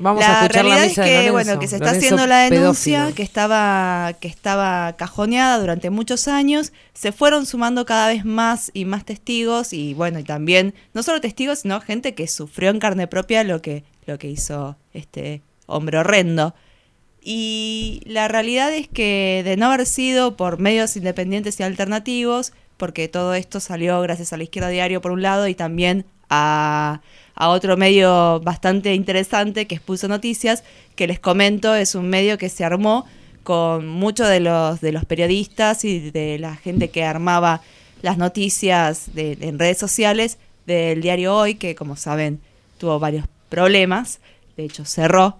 Vamos la a escuchar la realidad misa es de que, Lorenzo. bueno, que se está Lorenzo haciendo la denuncia, pedófilo. que estaba, que estaba cajoneada durante muchos años. Se fueron sumando cada vez más y más testigos y bueno, y también, no solo testigos, sino gente que sufrió en carne propia lo que, lo que hizo este hombre horrendo. Y la realidad es que de no haber sido por medios independientes y alternativos, porque todo esto salió gracias a la izquierda diario por un lado y también a, a otro medio bastante interesante que es Pulso Noticias, que les comento es un medio que se armó con muchos de los, de los periodistas y de la gente que armaba las noticias de- en redes sociales del diario Hoy, que como saben tuvo varios problemas, de hecho cerró.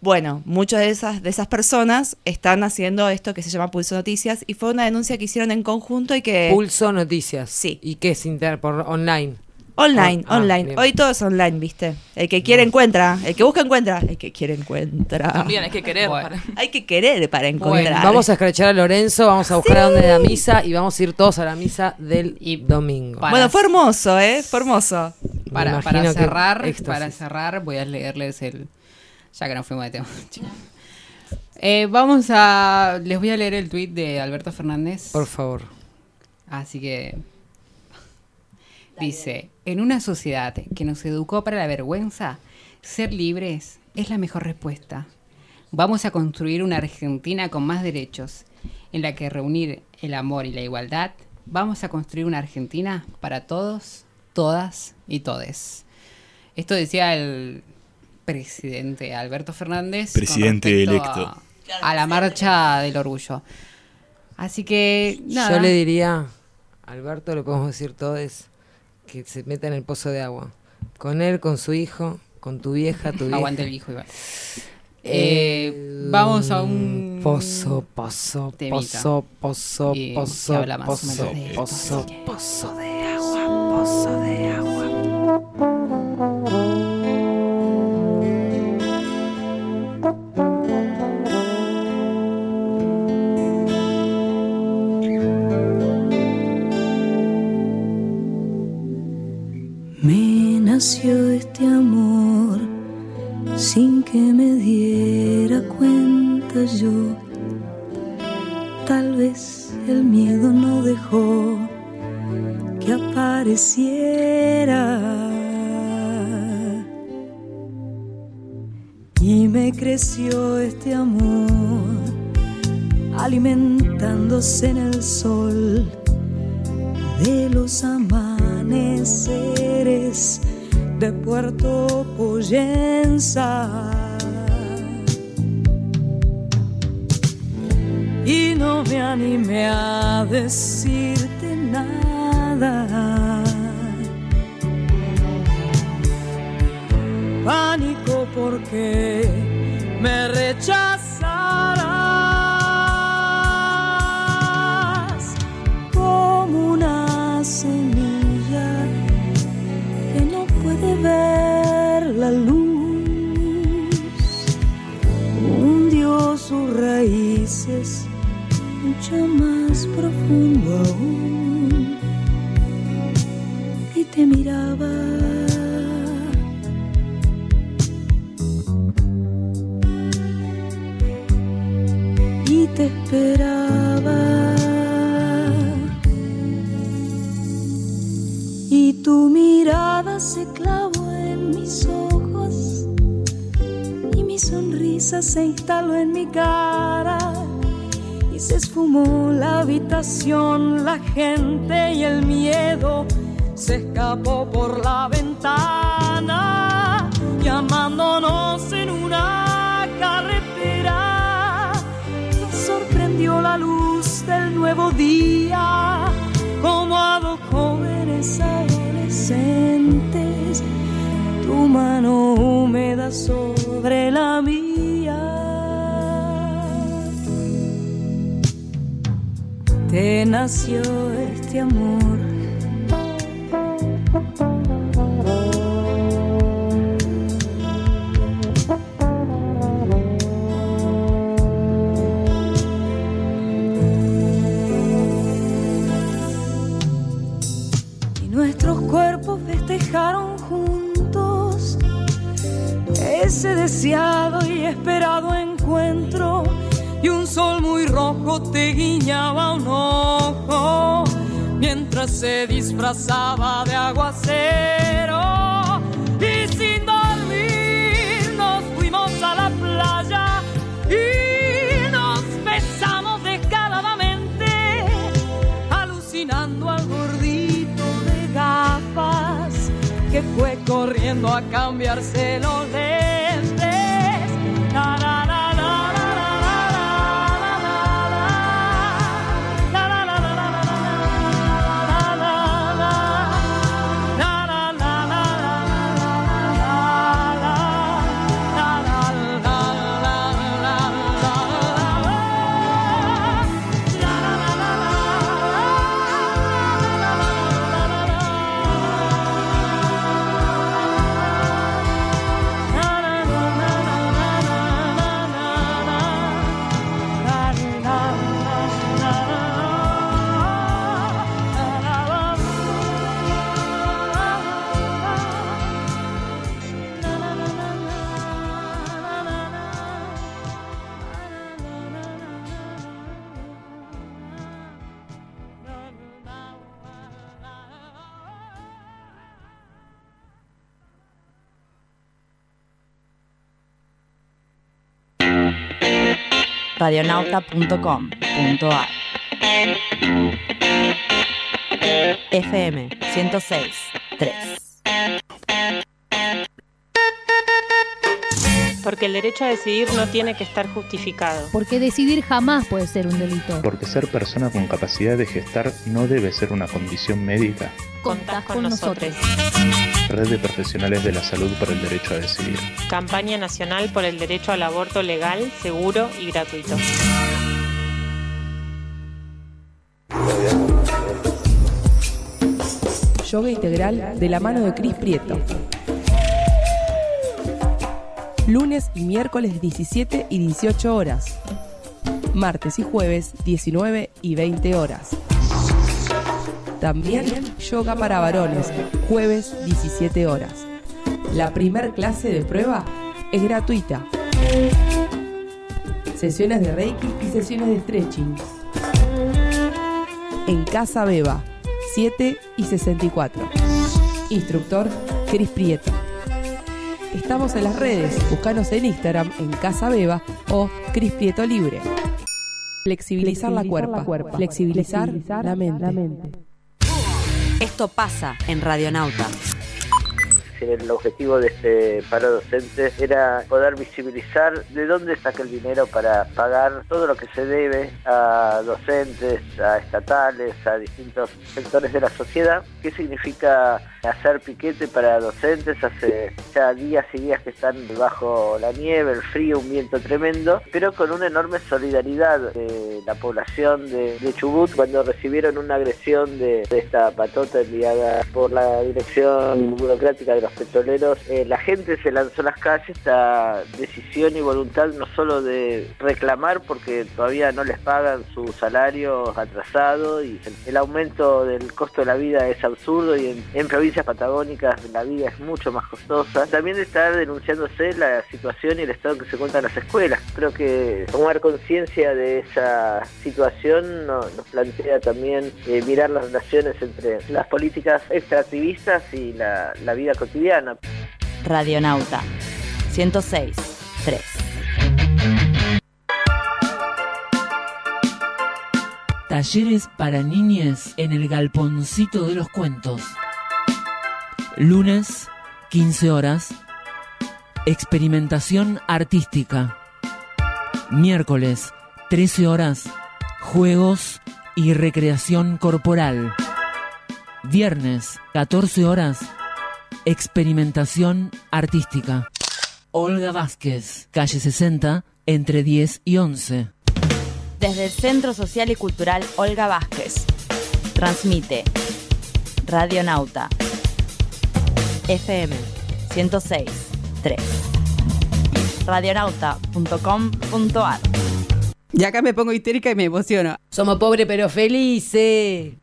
Bueno, muchas de esas, de esas personas están haciendo esto que se llama Pulso Noticias y fue una denuncia que hicieron en conjunto y que... Pulso Noticias. Sí. ¿Y qué es inter por online? Online, Ah, ah, online. bien. Hoy todo es online, ¿viste? El que quiere encuentra, el que busca encuentra, el que quiere encuentra. También hay que querer. Bueno. para- Hay que querer para encontrar. Vamos a escrachar a Lorenzo, vamos a buscar a dónde la misa y vamos a ir todos a la misa del Y domingo. para- Bueno, fue hermoso, ¿eh? Fue hermoso. Para, cerrar, para cerrar, voy a leerles el. Ya que no fuimos de tema. Eh, vamos a. Les voy a leer el tweet de Alberto Fernández. Por favor. Así que. Dice: En una sociedad que nos educó para la vergüenza, ser libres es la mejor respuesta. Vamos a construir una Argentina con más derechos, en la que reunir el amor y la igualdad. Vamos a construir una Argentina para todos, todas y todes. Esto decía el presidente Alberto Fernández. Presidente electo. A, a la marcha del orgullo. Así que, nada. Yo le diría, Alberto, le podemos decir todos que se meta en el pozo de agua. Con él, con su hijo, con tu vieja, tu vieja. Aguante el hijo igual. Eh, vamos a un pozo, pozo, temita. pozo, pozo, pozo, pozo, pozo, que- pozo de agua, pozo de agua. Nació este amor sin que me diera cuenta yo. Tal vez el miedo no dejó que apareciera. Y me creció este amor alimentándose en el sol Puerto Poyensa. Y no me animé a decirte nada. Pánico porque me rechazarás más profundo aún y te miraba. Y te esperaba. Y tu mirada se clavó en mis ojos y mi sonrisa se instaló en mi cara se esfumó la habitación, la gente y el miedo se escapó por la ventana llamándonos en una carretera. Nos sorprendió la luz del nuevo día como a dos jóvenes adolescentes tu mano húmeda sobre la mía te nació este amor. Y nuestros cuerpos festejaron juntos ese deseado y esperado encuentro y un sol muy rojo te guiñaba un ojo mientras se disfrazaba de aguacero. Y sin dormir nos fuimos a la playa y nos besamos descaradamente alucinando al gordito de gafas que fue corriendo a cambiarse los radionauta.com.ar FM 106 3 Porque el derecho a decidir no tiene que estar justificado. Porque decidir jamás puede ser un delito. Porque ser persona con capacidad de gestar no debe ser una condición médica. Contás con nosotros. Red de Profesionales de la Salud por el Derecho a Decidir. Campaña Nacional por el Derecho al Aborto Legal, Seguro y Gratuito. Yoga integral de la mano de Cris Prieto. Lunes y miércoles 17 y 18 horas. Martes y jueves 19 y 20 horas. También yoga para varones, jueves 17 horas. La primer clase de prueba es gratuita. Sesiones de Reiki y sesiones de stretching. En Casa Beba, 7 y 64. Instructor Cris Prieto. Estamos en las redes, búscanos en Instagram en Casa Beba o Cris Prieto Libre. Flexibilizar, la, cuerpa, flexibilizar, la mente. Esto pasa en Radionauta. El objetivo de este paro docente era poder visibilizar de dónde saca el dinero para pagar todo lo que se debe a docentes, a estatales, a distintos sectores de la sociedad. ¿Qué significa hacer piquete para docentes? Hace ya días y días que están bajo la nieve, el frío, un viento tremendo, pero con una enorme solidaridad de la población de, Chubut cuando recibieron una agresión de, esta patota enviada por la dirección burocrática de los petroleros, eh, la gente se lanzó a las calles, esta decisión y voluntad no solo de reclamar porque todavía no les pagan su salario atrasado y el, aumento del costo de la vida es absurdo y en, en, provincias patagónicas la vida es mucho más costosa. También está denunciándose la situación y el estado que se encuentra en las escuelas. Creo que tomar conciencia de esa situación no, nos plantea también eh, mirar las relaciones entre las políticas extractivistas y la, la vida cotidiana. Radionauta 106 3 Talleres para niñes en el Galponcito de los Cuentos. Lunes, 15 horas. Experimentación artística. Miércoles, 13 horas. Juegos y recreación corporal. Viernes, 14 horas. Experimentación artística. Olga Vázquez, calle 60, entre 10 y 11. Desde el Centro Social y Cultural Olga Vázquez. Transmite Radionauta FM 106 3 radionauta.com.ar Y acá me pongo histérica y me emociono. Somos pobres pero felices.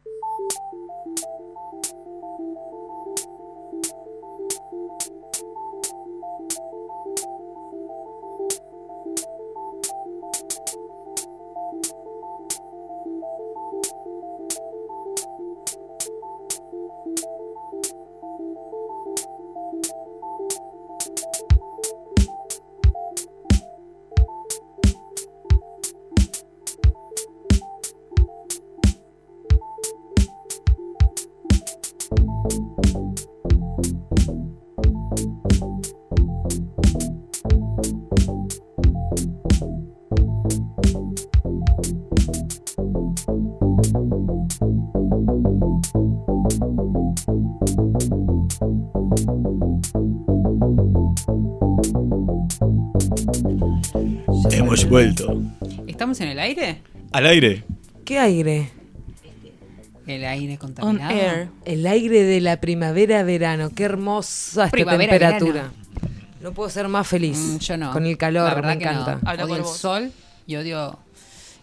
Vuelto. ¿Estamos en el aire? Al aire. ¿Qué aire? El aire contaminado. El aire de la primavera-verano. Qué hermosa esta Primavera, temperatura. No puedo ser más feliz. Mm, yo no. Con el calor, La verdad me que no. encanta. Habla Odio el vos. sol y odio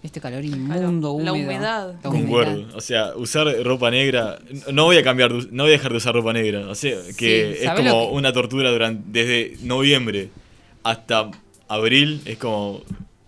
este calor inmundo, la humedad. La humedad. Concuerdo. O sea, usar ropa negra. No voy a cambiar, no voy a dejar de usar ropa negra. O sea, que Sí, es ¿sabe lo como que- una tortura durante desde noviembre hasta abril. Es como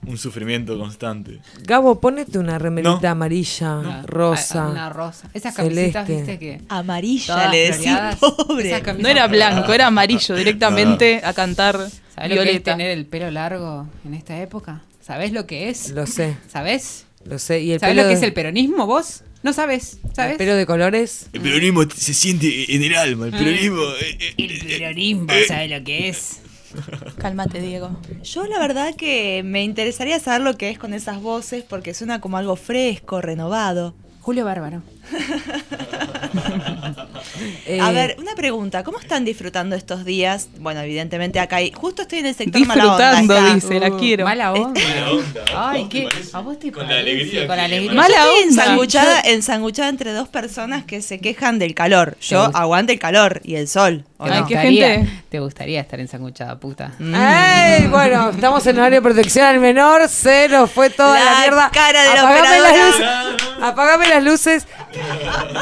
un sufrimiento constante. Gabo, ponete una remerita amarilla, rosa. a- Una rosa. Esas camisetas, celeste. viste que. Amarilla, le decís, pobre. No era blanco, era amarillo directamente a cantar ¿Sabés lo que es tener el pelo largo en esta época? ¿Sabés lo que es? Lo sé, ¿Sabés? lo sé. ¿Y el ¿Sabés pelo lo que de- es el peronismo vos? No sabés, ¿sabés? el pelo de colores? El peronismo se siente en el alma. El peronismo. eh, eh, El peronismo, ¿sabés lo que es? Cálmate, Diego. Yo la verdad que me interesaría saber lo que es con esas voces porque suena como algo fresco, renovado. Julio Bárbaro. Eh, A ver, una pregunta, ¿cómo están disfrutando estos días? Bueno, evidentemente acá hay, justo estoy en el sector mala onda, Disfrutando, dice, la quiero. Mala onda. Mala onda. Ay, ¿Vos ¿qué? te parece? ¿A vos te Con la alegría Con la alegría. Mala Yo estoy onda. ensanguchada, ensanguchada entre dos personas que se quejan del calor. Yo aguanto el calor y el sol. ¿o ¿Te no? Ay, qué gustaría- gente. Te gustaría estar ensanguchada, puta. ¡Ey! Bueno, estamos en horario de protección al menor. Se nos fue toda la, La mierda. cara de la Apagame las operadora. luces. Apagame las luces.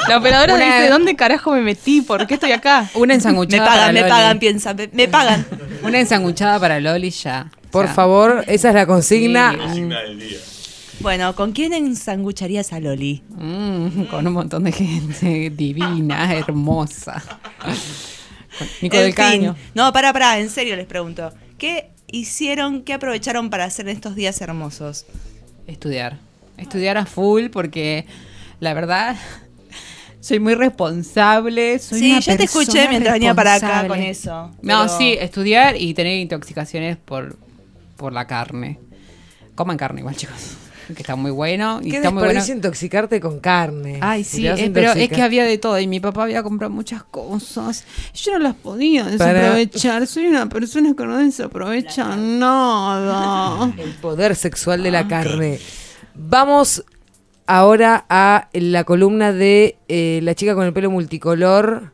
La operadora Una- dice, ¿dónde carajo me metí? ¿Por qué estoy acá? Una Me ensanguchada para pagan, me Loli. pagan, piensa, me, me pagan. Una ensanguchada para Loli ya. Por Ya. favor, esa es la consigna. Sí. Consigna del día. Bueno, ¿con quién ensangucharías a Loli? Mm, con un montón de gente divina, hermosa. Con Nico En del fin. Caño. No, pará, pará, en serio les pregunto. ¿Qué hicieron, qué aprovecharon para hacer en estos días hermosos? Estudiar. Estudiar a full porque la verdad soy muy responsable. Soy Sí, una yo te escuché persona mientras venía para acá responsable. con eso. No, pero- sí, estudiar y tener intoxicaciones por, por la carne. Coman carne igual, chicos. Que está muy bueno. Y Qué está muy bueno. desperdicio intoxicarte con carne. Ay, sí, eh, pero es que había de todo y mi papá había comprado muchas cosas. Yo no las podía Para- desaprovechar. Soy una persona que no desaprovecha nada. El poder sexual de la carne. Vamos ahora a la columna de eh, la chica con el pelo multicolor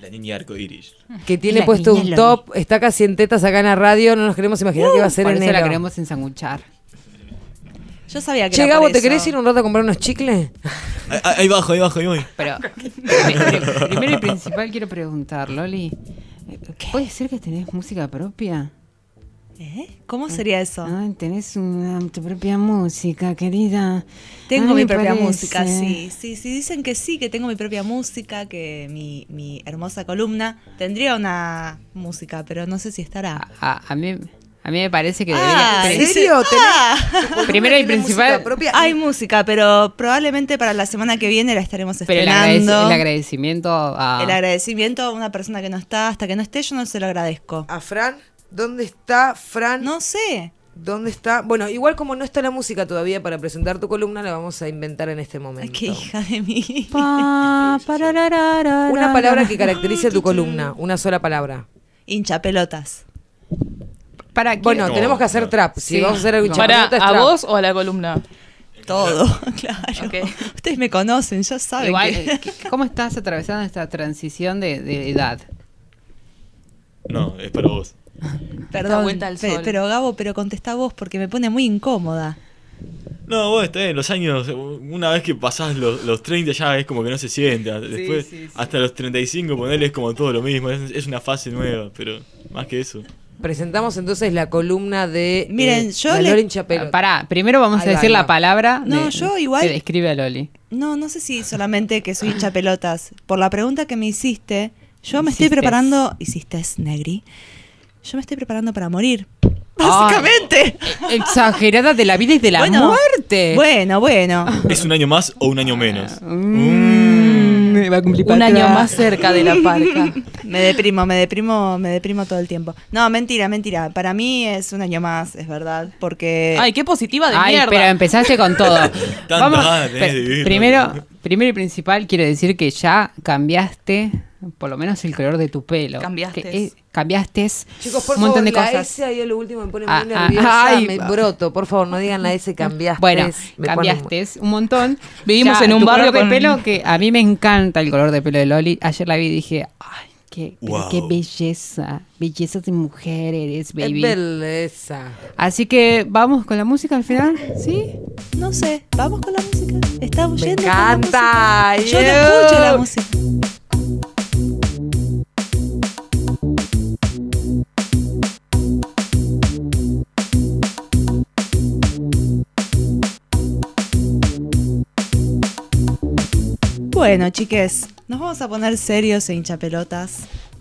La niña arcoiris. que tiene La puesto un top, está casi en tetas acá en la radio, no nos queremos imaginar qué va a ser eso enero. la queremos ensanguchar. Yo sabía que Che, era Gabo, ¿te querés ir un rato a comprar unos chicles? Ahí, ahí bajo, ahí bajo, ahí voy. Pero pri- primero y principal quiero preguntar, Loli. ¿Puede ser que tenés música propia? ¿Eh? ¿Cómo sería eso? Ay, tenés una, tu propia música, querida. Tengo Ay, mi propia parece. música, sí, sí, sí, dicen que sí, que tengo mi propia música, que mi, mi hermosa columna tendría una música, pero no sé si estará. A, a mí, a mí me parece que Ah, debería... ¿en serio? ah. Primero y ¿Tiene principal, música? Hay música, pero probablemente para la semana que viene la estaremos pero el, agradec- estrenando. el agradecimiento a... El agradecimiento a una persona que no está, hasta que no esté, yo no se lo agradezco. ¿A Fran? ¿Dónde está Fran? No sé. ¿Dónde está? Bueno, igual como no está la música todavía para presentar tu columna, la vamos a inventar en este Ay, momento. qué hija de mí. Pa. Una palabra que caracterice tu columna, una sola palabra. Hincha pelotas. Para Bueno, No, tenemos que hacer trap. Si Sí. vamos a hacer algo No. ¿Para hinchapelota, es a trap. vos o a la columna? Todo, claro. Ustedes me conocen, ya saben Igual, que... ¿qué- ¿cómo estás atravesando esta transición de, de edad? No, es para vos. Perdón, vuelta al pe- sol. pero Gabo, pero contesta vos porque me pone muy incómoda. No, vos está bien, los años, una vez que pasás los, los 30 ya es como que no se siente. Después, sí, sí. hasta los 35 ponerle es como todo lo mismo, es, es una fase nueva, pero más que eso. Presentamos entonces la columna de Miren, eh, yo la le- hinchapelota. Pará, primero vamos Ahí a decir va. la palabra No, de- yo igual- que describe a Loli. No, no sé si solamente que soy hincha pelotas. Por la pregunta que me hiciste, yo me estoy preparando. Hiciste, Negri. Yo me estoy preparando para morir. Básicamente. Exagerada de la vida y de la Bueno, muerte. Bueno, bueno. ¿Es un año más o un año menos? Mm, va a cumplir Un año más cerca de la parca. Me deprimo, me deprimo, me deprimo todo el tiempo. No, mentira, mentira. Para mí es un año más, es verdad. Porque. Ay, qué positiva de Ay, mierda. pero empezaste con todo. Vivir, primero, primero y principal quiero decir que ya cambiaste por lo menos el color de tu pelo. Cambiaste. Que, eh, cambiaste Chicos, por un montón favor, de la cosas. S ahí a lo último me pone Ah, muy ah, nerviosa, ay, me broto. Por favor, no digan la S, cambiaste. Bueno, me cambiaste un montón. Vivimos Ya, en un barrio de pelo que a mí me encanta el color de pelo de Loli. Ayer la vi y dije, ay, qué, Wow. qué belleza. Belleza de mujer eres, Es baby. belleza. Así que vamos con la música al final, ¿sí? No sé, vamos con la música. Estamos Me yendo con la música. Yo no escucho la música. Bueno, chiques, nos vamos a poner serios e hinchapelotas,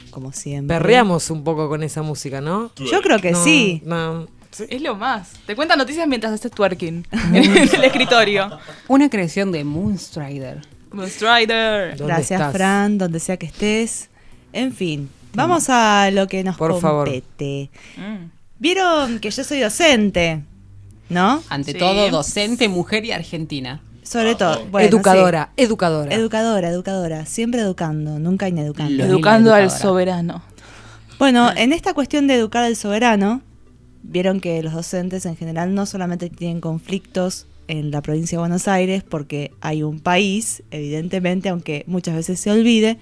como siempre. Perreamos un poco con esa música, ¿no? Yo creo que No, sí. no. Es lo más. Te cuentan noticias mientras haces twerking en el escritorio. Una creación de Moonstrider. Como Strider. ¿Dónde Gracias, estás? Fran, donde sea que estés. En fin, vamos a lo que nos Por favor. compete. Mm. Vieron que yo soy docente, ¿no? Ante Sí. todo, docente, mujer y argentina. Sobre todo. bueno, educadora, sí. educadora. Educadora, educadora. Siempre educando, nunca ineducando. Educando al soberano. Bueno, en esta cuestión de educar al soberano, vieron que los docentes en general no solamente tienen conflictos en la provincia de Buenos Aires, porque hay un país, evidentemente, aunque muchas veces se olvide,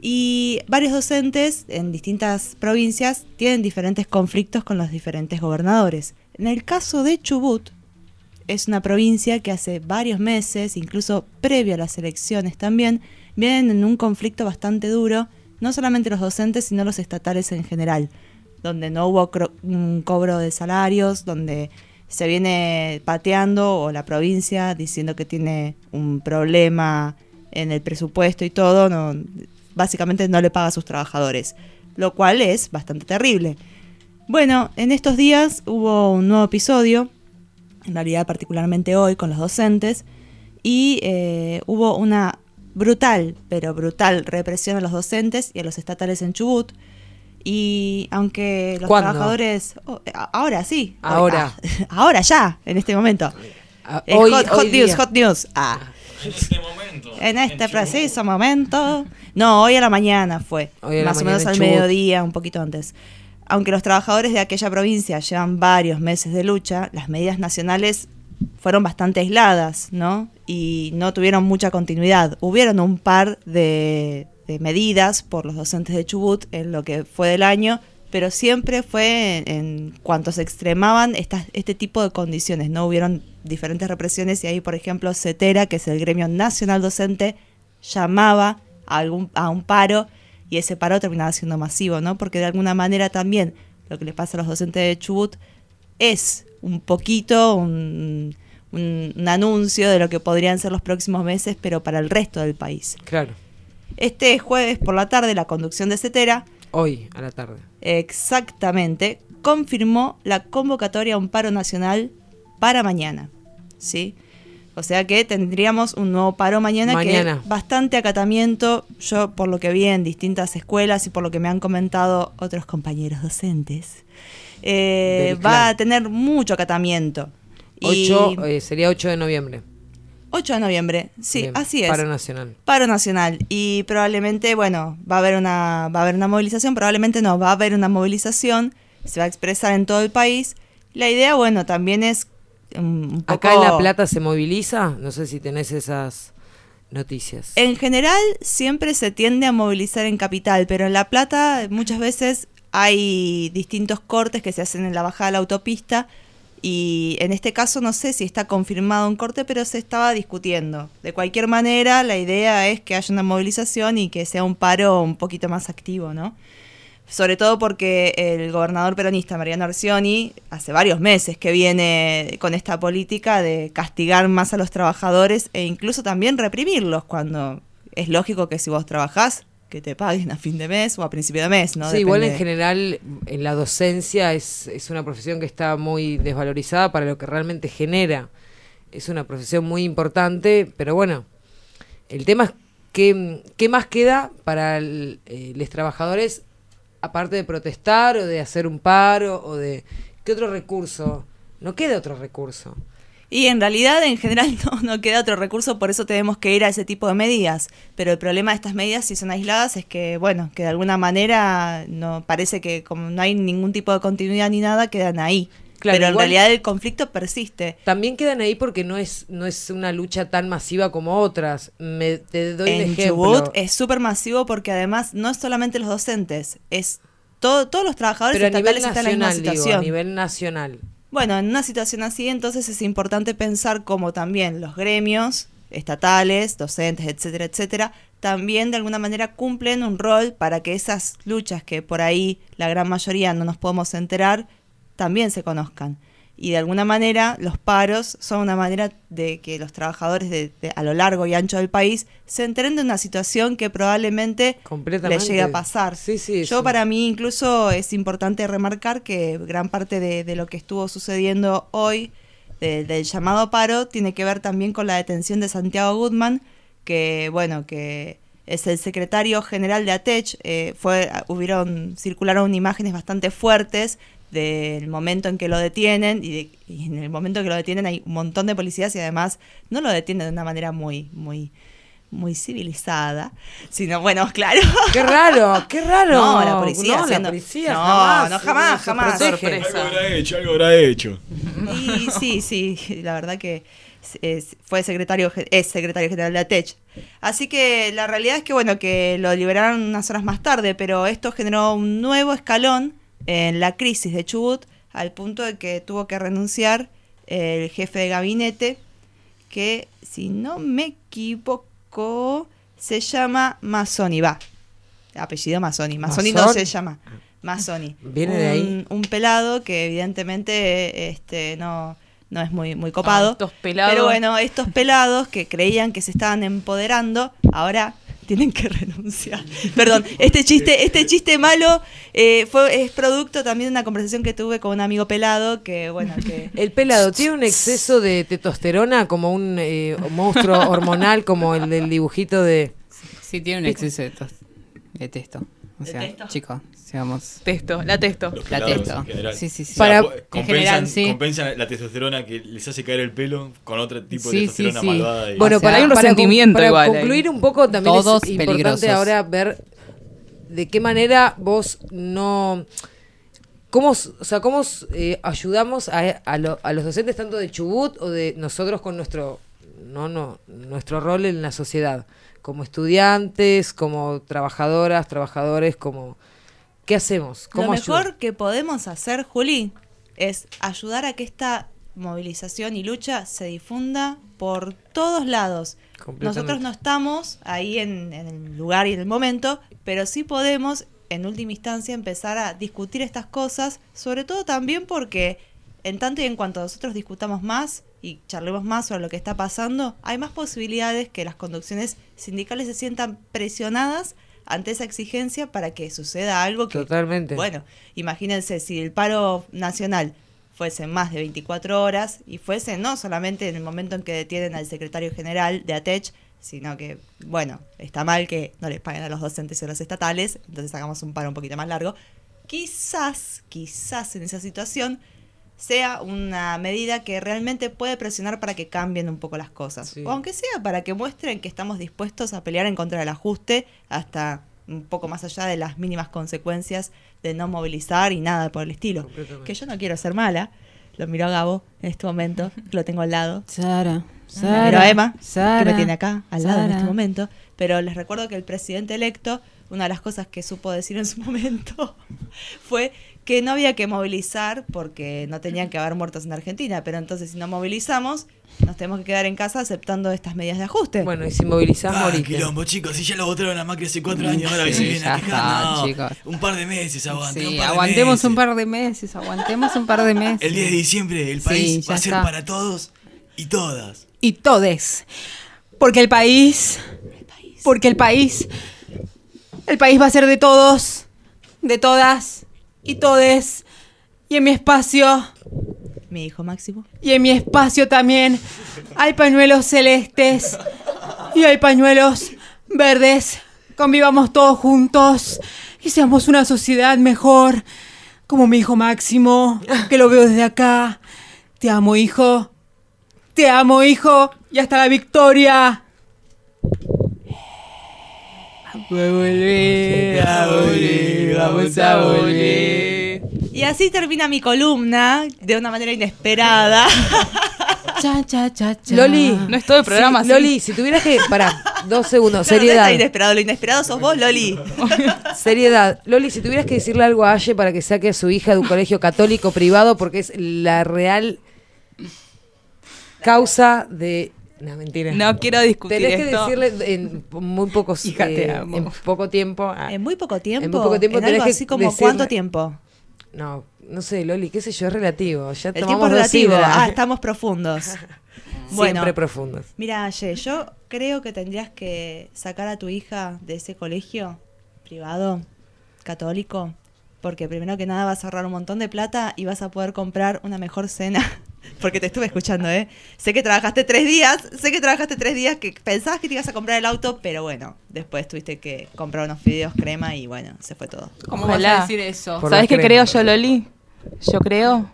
y varios docentes en distintas provincias tienen diferentes conflictos con los diferentes gobernadores. En el caso de Chubut, es una provincia que hace varios meses, incluso previo a las elecciones también, vienen en un conflicto bastante duro, no solamente los docentes, sino los estatales en general, donde no hubo un cobro de salarios, donde se viene pateando o la provincia diciendo que tiene un problema en el presupuesto y todo, no, básicamente no le paga a sus trabajadores, lo cual es bastante terrible. Bueno, en estos días hubo un nuevo episodio, en realidad particularmente hoy con los docentes, y eh, hubo una brutal, pero brutal represión a los docentes y a los estatales en Chubut. Y aunque los ¿Cuándo? trabajadores... oh, ahora sí. Ahora. Ah, ahora ya, en este momento. Ah, Eh, hoy- hot, hot hoy news, día. hot news. Ah. este momento. En este preciso momento. No, hoy a la mañana fue. Hoy a la más o mañana menos en al Chubut. mediodía, un poquito antes. Aunque los trabajadores de aquella provincia llevan varios meses de lucha, las medidas nacionales fueron bastante aisladas, ¿no? Y no tuvieron mucha continuidad. Hubieron un par de, de medidas por los docentes de Chubut en lo que fue del año, pero siempre fue en, cuanto se extremaban este tipo de condiciones, ¿no? Hubieron diferentes represiones y ahí, por ejemplo, CETERA, que es el gremio nacional docente, llamaba a, algún, a un paro y ese paro terminaba siendo masivo, ¿no? Porque de alguna manera también lo que les pasa a los docentes de Chubut es un poquito un, un- un anuncio de lo que podrían ser los próximos meses, pero para el resto del país. Claro. Este jueves por la tarde, la conducción de CETERA Hoy, a la tarde. exactamente confirmó la convocatoria a un paro nacional para mañana. ¿Sí? O sea que tendríamos un nuevo paro mañana, Mañana. que bastante acatamiento, yo por lo que vi en distintas escuelas y por lo que me han comentado otros compañeros docentes, eh, va a tener mucho acatamiento. Y- 8, eh, sería 8 de noviembre. 8 de noviembre, sí, Bien, así es. Paro nacional. Paro nacional y probablemente, bueno, va a haber una va a haber una movilización, probablemente no, va a haber una movilización, se va a expresar en todo el país. La idea, bueno, también es un poco Acá en La Plata se moviliza. No sé si tenés esas noticias. En general siempre se tiende a movilizar en capital, pero en La Plata muchas veces hay distintos cortes que se hacen en la bajada de la autopista y en este caso no sé si está confirmado un corte, pero se estaba discutiendo. De cualquier manera, la idea es que haya una movilización y que sea un paro un poquito más activo, ¿no? Sobre todo porque el gobernador peronista Mariano Arcioni hace varios meses que viene con esta política de castigar más a los trabajadores e incluso también reprimirlos cuando es lógico que si vos trabajás que te paguen a fin de mes o a principio de mes, ¿no? sí, igual en Depende- general en la docencia es, es una profesión que está muy desvalorizada para lo que realmente genera. Es una profesión muy importante, pero bueno, el tema es qué, qué más queda para eh, los trabajadores aparte de protestar o de hacer un paro o de... ¿Qué otro recurso? No queda otro recurso. Y en realidad, en general, no, no queda otro recurso, por eso tenemos que ir a ese tipo de medidas. Pero el problema de estas medidas, si son aisladas, es que, bueno, que de alguna manera no parece que como no hay ningún tipo de continuidad ni nada, quedan ahí. Claro, Pero en igual- realidad el conflicto persiste. También quedan ahí porque no es, no es una lucha tan masiva como otras. Me, te doy un en ejemplo. Chubut es súper masivo porque además no es solamente los docentes, es todo, todos los trabajadores Pero estatales están en la misma digo, situación. a nivel nacional. Bueno, en una situación así, entonces es importante pensar cómo también los gremios estatales, docentes, etcétera, etcétera, también de alguna manera cumplen un rol para que esas luchas que por ahí la gran mayoría no nos podemos enterar, también se conozcan. Y de alguna manera los paros son una manera de que los trabajadores de, de- a lo largo y ancho del país se enteren de una situación que probablemente les llegue a pasar. Sí, sí, Yo sí. para mí incluso es importante remarcar que gran parte de, de lo que estuvo sucediendo hoy de- del llamado paro tiene que ver también con la detención de Santiago Goodman, que bueno, que es el secretario general de ATECH, eh, fue, hubieron, circularon imágenes bastante fuertes del momento en que lo detienen y, de- y en el momento en que lo detienen hay un montón de policías y además no lo detienen de una manera muy, muy, muy civilizada, sino bueno, claro. Qué raro, qué raro. No, la policía. No, la haciendo- policía, no, jamás. no, jamás, jamás. Algo habrá hecho, algo habrá hecho. Y sí, sí, la verdad que es- fue secretario, es secretario general de ATECH. Así que la realidad es que, bueno, que lo liberaron unas horas más tarde, pero esto generó un nuevo escalón en la crisis de Chubut, al punto de que tuvo que renunciar el jefe de gabinete, que, si no me equivoco, se llama Mazzoni, va. Apellido Mazzoni. Mazzoni no se llama. Mazzoni. Viene de ahí. Un, un pelado que evidentemente este, no, no es muy, muy copado. Ah, estos pelados. Pero bueno, estos pelados que creían que se estaban empoderando, ahora tienen que renunciar. Perdón, este chiste, este chiste malo eh, fue, es producto también de una conversación que tuve con un amigo pelado que, bueno, que... El pelado tiene un exceso de testosterona como un eh, monstruo hormonal como el del dibujito de... Sí, tiene un exceso de, de testo. O sea, testo? chicos, sigamos. Testo, la testo. Los La testo. en general. Sí, sí, sí. O sea, Para- en compensan, general, sí. compensan la testosterona que les hace caer el pelo con otro tipo Sí, de testosterona sí, sí. malvada. y- Bueno, O sea, para, hay un para resentimiento para igual concluir un poco también Todos es importante peligrosos. ahora ver de qué manera vos no cómo o sea cómo eh, ayudamos a, a lo- a los docentes tanto de Chubut o de nosotros con nuestro no no nuestro rol en la sociedad como estudiantes como trabajadoras trabajadores como qué hacemos Lo mejor que podemos hacer, Juli, es ayudar a que esta movilización y lucha se difunda por todos lados. Nosotros no estamos ahí en, en el lugar y en el momento, pero sí podemos, en última instancia, empezar a discutir estas cosas, sobre todo también porque en tanto y en cuanto nosotros discutamos más y charlemos más sobre lo que está pasando, hay más posibilidades que las conducciones sindicales se sientan presionadas ante esa exigencia para que suceda algo que Totalmente. bueno, imagínense si el paro nacional fuese más de 24 horas y fuese no solamente en el momento en que detienen al secretario general de ATECH, sino que, bueno, está mal que no les paguen a los docentes y a los estatales, entonces hagamos un paro un poquito más largo. Quizás, quizás en esa situación sea una medida que realmente puede presionar para que cambien un poco las cosas. Sí. O aunque sea para que muestren que estamos dispuestos a pelear en contra del ajuste hasta un poco más allá de las mínimas consecuencias de no movilizar y nada por el estilo. Que yo no quiero ser mala. Lo miro a Gabo en este momento, que lo tengo al lado. Sara, Lo miro a Emma, que Sara, me tiene acá, al lado en Sara. este momento. Pero les recuerdo que el presidente electo, una de las cosas que supo decir en su momento fue que no había que movilizar porque no tenían que haber muertos en Argentina. Pero entonces, si no movilizamos, nos tenemos que quedar en casa aceptando estas medidas de ajuste. bueno y si movilizás Ah, morite. quilombo, chicos, si ya lo votaron a Macri hace cuatro años, ahora que se vienen a quejar, no, chicos. un par de meses aguante, Sí, un par de aguantemos meses. un par de meses, aguantemos un par de meses. El 10 de diciembre el país va a ser está. para todos y todas. y todes. Porque el país, porque el país, el país va a ser de todos, de todas y todes. Y en mi espacio, Mi hijo Máximo. y en mi espacio también, hay pañuelos celestes y hay pañuelos verdes. Convivamos todos juntos y seamos una sociedad mejor. Como mi hijo Máximo, que lo veo desde acá. Te amo, hijo. Te amo, hijo. Y hasta la victoria. Vamos a volver, a volver, vamos a volver. Y así termina mi columna de una manera inesperada. Cha, cha, cha, cha. Loli. No es todo el programa Sí. Loli, si tuvieras que. Pará, dos segundos, Claro, no seriedad. está inesperado, lo inesperado sos vos, Loli. Seriedad. Loli, si tuvieras que decirle algo a Aye para que saque a su hija de un colegio católico privado, porque es la real causa de. No, mentira. No quiero discutir Tenés que esto. decirle en muy pocos Hija, te eh, amo. en poco tiempo. ah, En muy poco tiempo. En muy poco tiempo en tenés algo que así como decirle- cuánto tiempo. No, no sé, Loli, qué sé yo, es relativo. Ya El tomamos tiempo es dos relativo. Ah, estamos profundos. Bueno, Siempre profundos. mira, Aye, yo creo que tendrías que sacar a tu hija de ese colegio privado, católico, porque primero que nada vas a ahorrar un montón de plata y vas a poder comprar una mejor cena. Porque te estuve escuchando, ¿eh? Sé que trabajaste tres días, sé que trabajaste tres días que pensabas que te ibas a comprar el auto, pero bueno, después tuviste que comprar unos fideos crema y bueno, se fue todo. ¿Cómo Ojalá. vas a decir eso? Por ¿Sabes qué crema. creo yo, Loli? Yo creo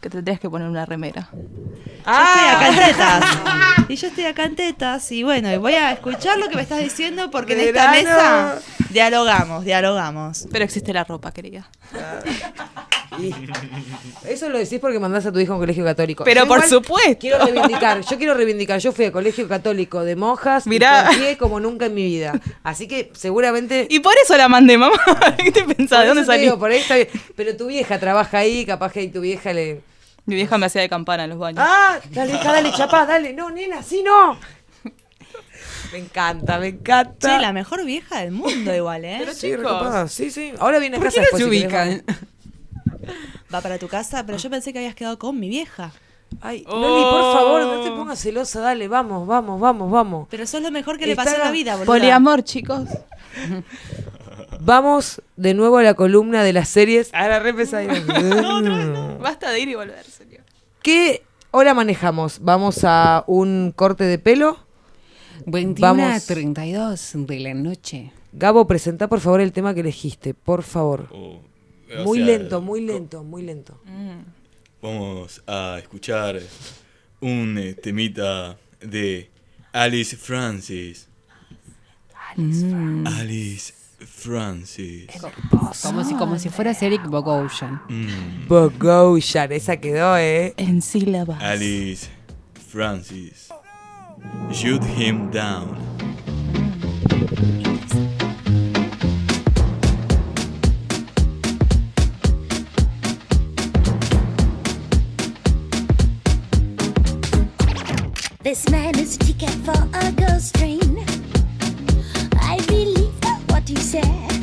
que te tendrías que poner una remera. Yo estoy acá en tetas. Y yo estoy acá en tetas. Y bueno, y voy a escuchar lo que me estás diciendo porque en esta Verano. mesa dialogamos, dialogamos. Pero existe la ropa, querida. Y- Eso lo decís porque mandás a tu hijo a un colegio católico. Pero Yo por supuesto. Quiero reivindicar, yo quiero reivindicar. Yo fui a colegio católico de monjas Mirá. y confié como nunca en mi vida. Así que seguramente. Y por eso la mandé, mamá. ¿Qué te pensás? ¿De dónde bien. Pero tu vieja trabaja ahí, capaz que ahí tu vieja le. Mi vieja me hacía de campana en los baños. ¡Ah! Dale, hija, dale, chapá, dale. No, nena, así no. Me encanta, me encanta. Che, la mejor vieja del mundo igual, ¿eh? Pero Sí, chicos. sí, sí. Ahora viene a ¿Por casa qué no después. se ubican? Va para tu casa, pero yo pensé que habías quedado con mi vieja. Ay, Loli, por Oh. favor, no te pongas celosa, dale, vamos, vamos, vamos, vamos. Pero eso es lo mejor que le pasó en la vida, boludo. Poliamor, chicos. Vamos de nuevo a la columna de las series. Ahora re pesadilla. Basta de ir y volver, señor. ¿Qué hora manejamos? ¿Vamos a un corte de pelo? 21 Vamos. 32 de la noche. Gabo, presenta por favor el tema que elegiste, por favor. O- o Muy sea, lento, muy lento, muy lento. Vamos a escuchar un eh, temita de Alice Francis. Mm. Alice Francis. Como si, como si fueras Eric Bogosian. Mm. Bogosian, esa quedó, ¿eh? En sílabas. Alice Francis. Shoot him down. This man is a ticket for a ghost train. you said.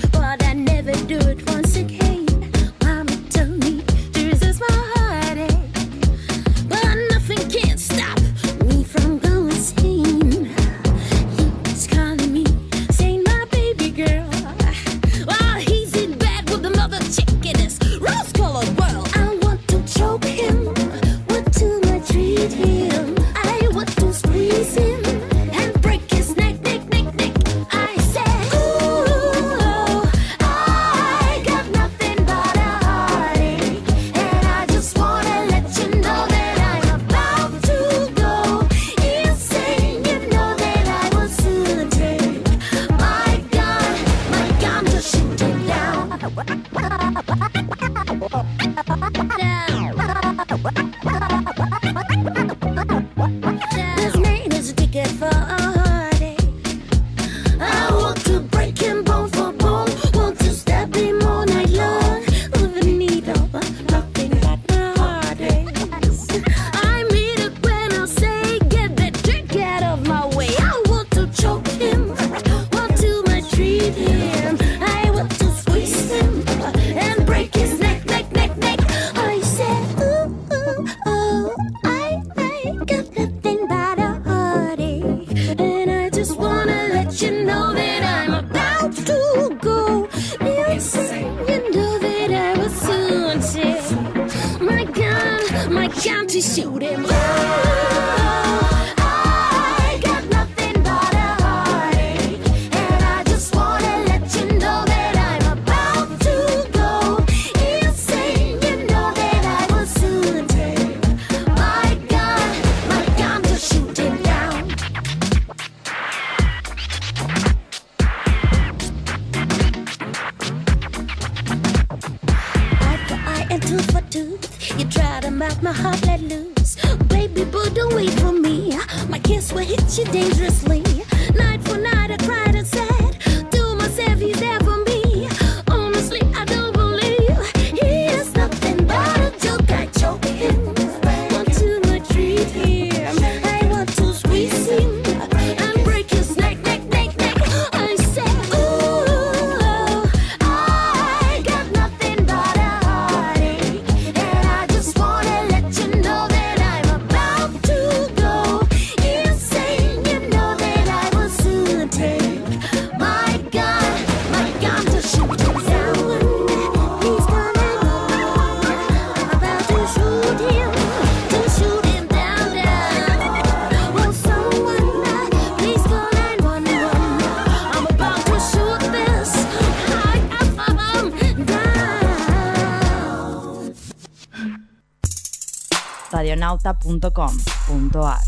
radionauta.com.ar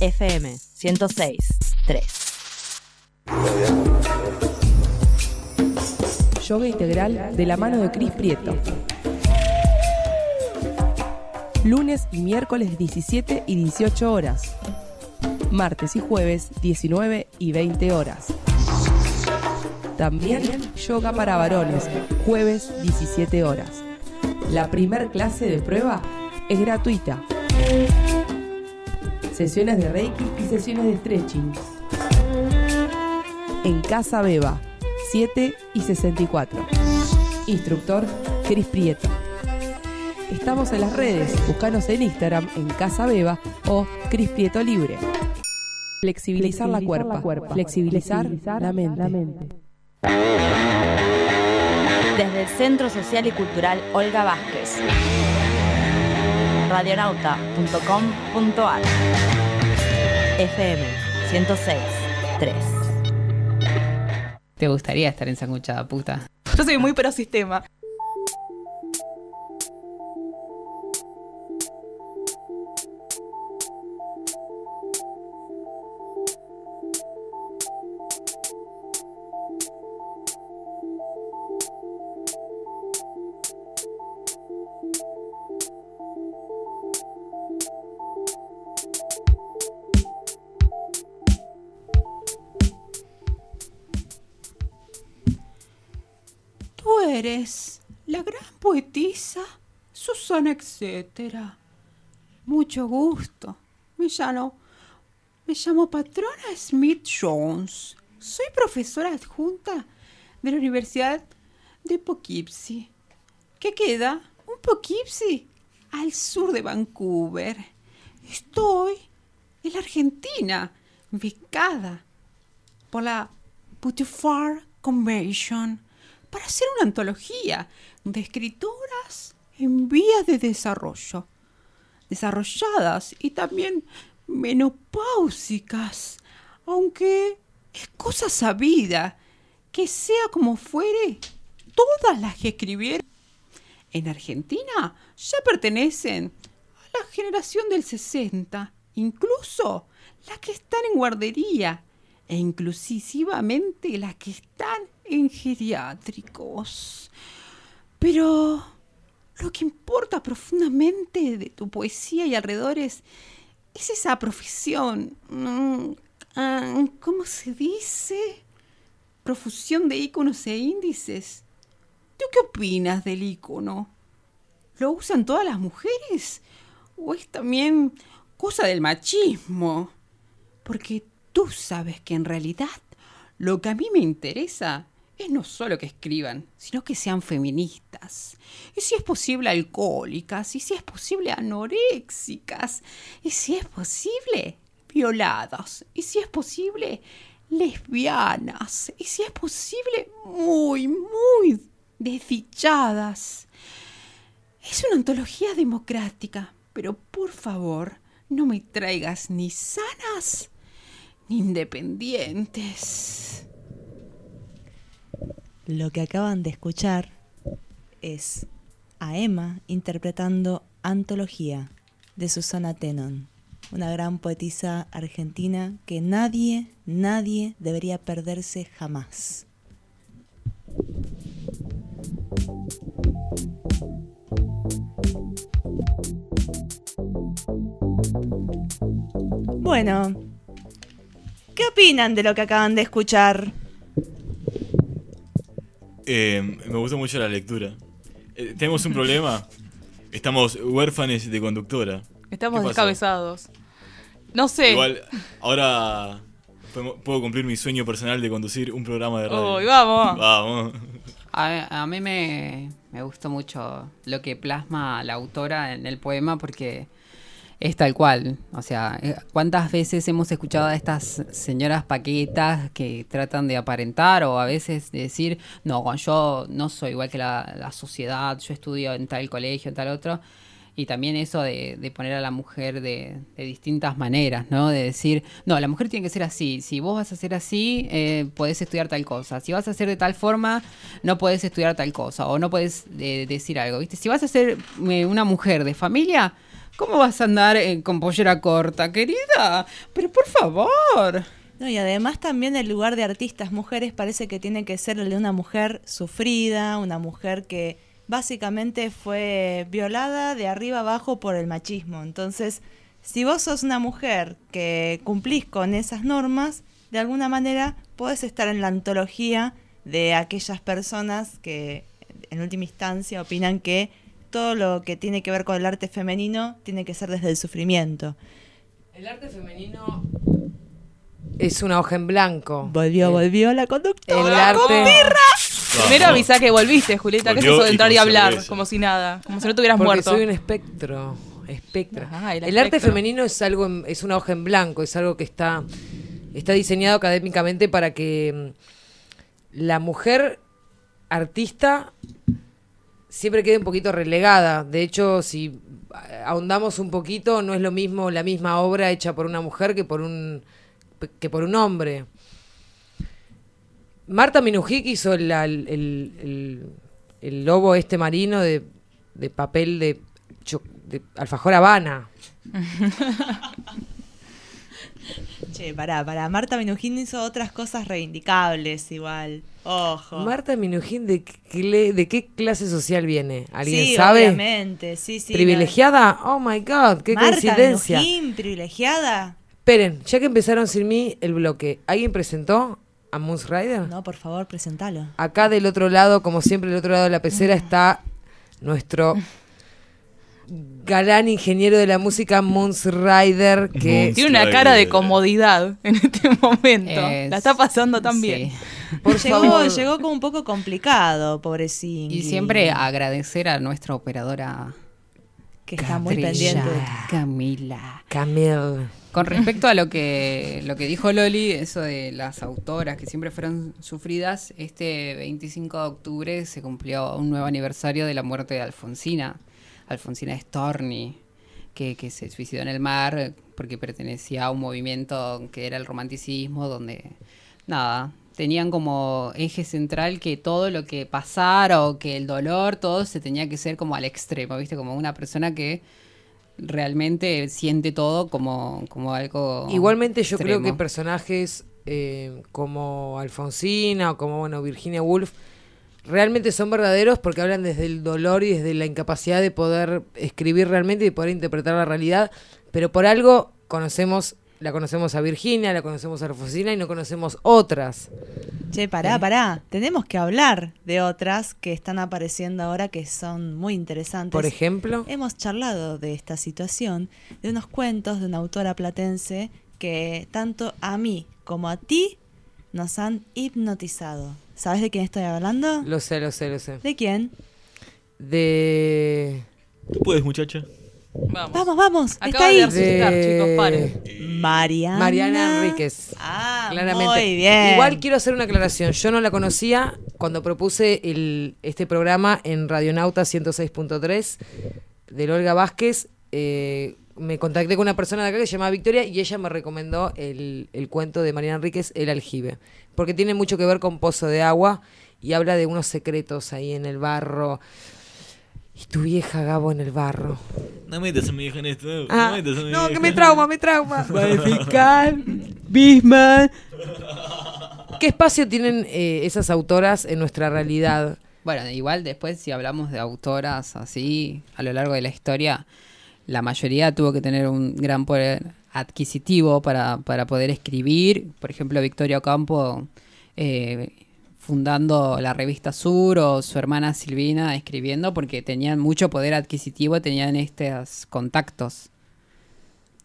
FM 106 3 Yoga integral de la mano de Cris Prieto. Lunes y miércoles 17 y 18 horas. Martes y jueves 19 y 20 horas. También yoga para varones, jueves 17 horas. La primer clase de prueba es gratuita. Sesiones de Reiki y sesiones de stretching. En Casa Beba, 7 y 64. Instructor Cris Prieto. Estamos en las redes, búscanos en Instagram en Casa Beba o Cris Prieto Libre. Flexibilizar, la, cuerpa, flexibilizar, la mente. Desde el Centro Social y Cultural Olga Vázquez. Radionauta.com.ar FM 106 3 ¿Te gustaría estar ensanguchada, puta? Yo soy muy pro sistema. Eres la gran poetisa Susana, etcétera. Mucho gusto. Me llamo, me llamo Patrona Smith Jones. Soy profesora adjunta de la Universidad de Poughkeepsie, que queda un Poughkeepsie al sur de Vancouver. Estoy en la Argentina, becada por la Butterfly Convention para hacer una antología de escritoras en vías de desarrollo, desarrolladas y también menopáusicas, aunque es cosa sabida que sea como fuere, todas las que escribieron en Argentina ya pertenecen a la generación del 60, incluso las que están en guardería e inclusivamente las que están en geriátricos. Pero lo que importa profundamente de tu poesía y alrededores es esa profesión. mm, ah, ¿Cómo se dice? Profusión de íconos e índices. ¿Tú qué opinas del ícono? ¿Lo usan todas las mujeres? ¿O es también cosa del machismo? Porque tú sabes que en realidad lo que a mí me interesa es no solo que escriban, sino que sean feministas. Y si es posible alcohólicas, y si es posible anoréxicas, y si es posible violadas, y si es posible lesbianas, y si es posible muy, muy desdichadas. Es una antología democrática, pero por favor, no me traigas ni sanas independientes. Lo que acaban de escuchar es a Emma interpretando Antología de Susana Tenon, una gran poetisa argentina que nadie, nadie debería perderse jamás. Bueno, ¿qué opinan de lo que acaban de escuchar? Eh, me gustó mucho la lectura. Eh, tenemos un problema. Estamos huérfanes de conductora. Estamos descabezados. No sé. Igual, ahora puedo cumplir mi sueño personal de conducir un programa de radio. Uy, vamos. Vamos. A, a mí me, me gustó mucho lo que plasma la autora en el poema porque es tal cual. O sea, eh, ¿cuántas veces hemos escuchado a estas señoras paquetas que tratan de aparentar o a veces de decir, no, yo no soy igual que la, la sociedad, yo estudio en tal colegio, en tal otro? Y también eso de, de poner a la mujer de, de distintas maneras, ¿no? De decir, no, la mujer tiene que ser así. Si vos vas a ser así, eh, podés estudiar tal cosa. Si vas a ser de tal forma, no podés estudiar tal cosa. O no podés eh, decir algo, ¿viste? Si vas a ser eh, una mujer de familia, ¿cómo vas a andar eh, con pollera corta, querida? Pero por favor. No, y además también el lugar de artistas mujeres parece que tiene que ser el de una mujer sufrida, una mujer que básicamente fue violada de arriba abajo por el machismo. Entonces, si vos sos una mujer que cumplís con esas normas, de alguna manera podés estar en la antología de aquellas personas que en última instancia opinan que todo lo que tiene que ver con el arte femenino tiene que ser desde el sufrimiento. El arte femenino es una hoja en blanco. Volvió, volvió la conductora. El arte. Primero avisa que volviste, Julieta. ¿Qué es eso de entrar y con hablar? cerveza. Como si nada. Como si no tuvieras Porque muerto. soy un espectro. Espectro. Ajá, el el arte femenino es algo, es una hoja en blanco, es algo que está, está diseñado académicamente para que mm, la mujer artista siempre quede un poquito relegada. De hecho, si ahondamos un poquito, no es lo mismo la misma obra hecha por una mujer que por un que por un hombre. Marta Minujic hizo el, el- el- el- lobo este marino de, de papel de, de alfajor Habana. Che, pará, pará. Marta Minujín hizo otras cosas reivindicables igual. Ojo. Marta Minujín, ¿de qué, ¿de qué clase social viene? ¿Alguien sí, sabe? obviamente, sí, sí. ¿Privilegiada? Oh my god, qué Marta coincidencia. Minujín, privilegiada. Esperen, ya que empezaron sin mí el bloque, ¿alguien presentó a Moons Rider? No, por favor, presentalo. Acá del otro lado, como siempre, del otro lado de la pecera está nuestro galán ingeniero de la música, Moons Rider, que Tiene una cara de comodidad en este momento. Es- La está pasando tan bien. Por llegó, favor. llegó como un poco complicado, pobrecín. Y siempre agradecer a nuestra operadora. Que está muy pendiente. Camila. Camille. Con respecto a lo que, lo que dijo Loli, eso de las autoras que siempre fueron sufridas, este 25 de octubre se cumplió un nuevo aniversario de la muerte de Alfonsina, Alfonsina Storni, que, que se suicidó en el mar porque pertenecía a un movimiento que era el romanticismo, donde, nada, tenían como eje central que todo lo que pasara o que el dolor, todo se tenía que ser como al extremo, ¿viste? Como una persona que realmente siente todo como, como algo. Igualmente yo creo que personajes eh, como Alfonsina o como bueno Virginia Woolf realmente son verdaderos porque hablan desde el dolor y desde la incapacidad de poder escribir realmente y de poder interpretar la realidad, pero por algo conocemos la conocemos a Virginia, la conocemos a Alfonsina y no conocemos otras. Che, pará, pará. Tenemos que hablar de otras que están apareciendo ahora que son muy interesantes. Por ejemplo, Hemos charlado de esta situación, de unos cuentos de una autora platense que tanto a mí como a ti nos han hipnotizado. ¿Sabes de quién estoy hablando? lo sé, lo sé, lo sé. ¿De quién? De ¿Tú puedes, muchacha? Vamos. Vamos, vamos. Acaba está de ahí. resucitar, chicos, paren. Mariana. Mariana Enríquez. Ah, claramente. muy bien. Igual quiero hacer una aclaración. Yo no la conocía cuando propuse el, este programa en Radionauta 106.3 de Olga Vázquez. eh, me contacté con una persona de acá que se llamaba Victoria y ella me recomendó el, el cuento de Mariana Enríquez, El aljibe. Porque tiene mucho que ver con Pozo de Agua y habla de unos secretos ahí en el barro. Y tu vieja Gabo en el barro. No metas a mi hija en esto. No, Ah, no metas a mi no, vieja. que me trauma, me trauma. Fiscal, Bismarck. ¿Qué espacio tienen eh, esas autoras en nuestra realidad? Bueno, igual después si hablamos de autoras así a lo largo de la historia, la mayoría tuvo que tener un gran poder adquisitivo para, para poder escribir. Por ejemplo, Victoria Ocampo eh, fundando la revista Sur o su hermana Silvina escribiendo porque tenían mucho poder adquisitivo, tenían estos contactos.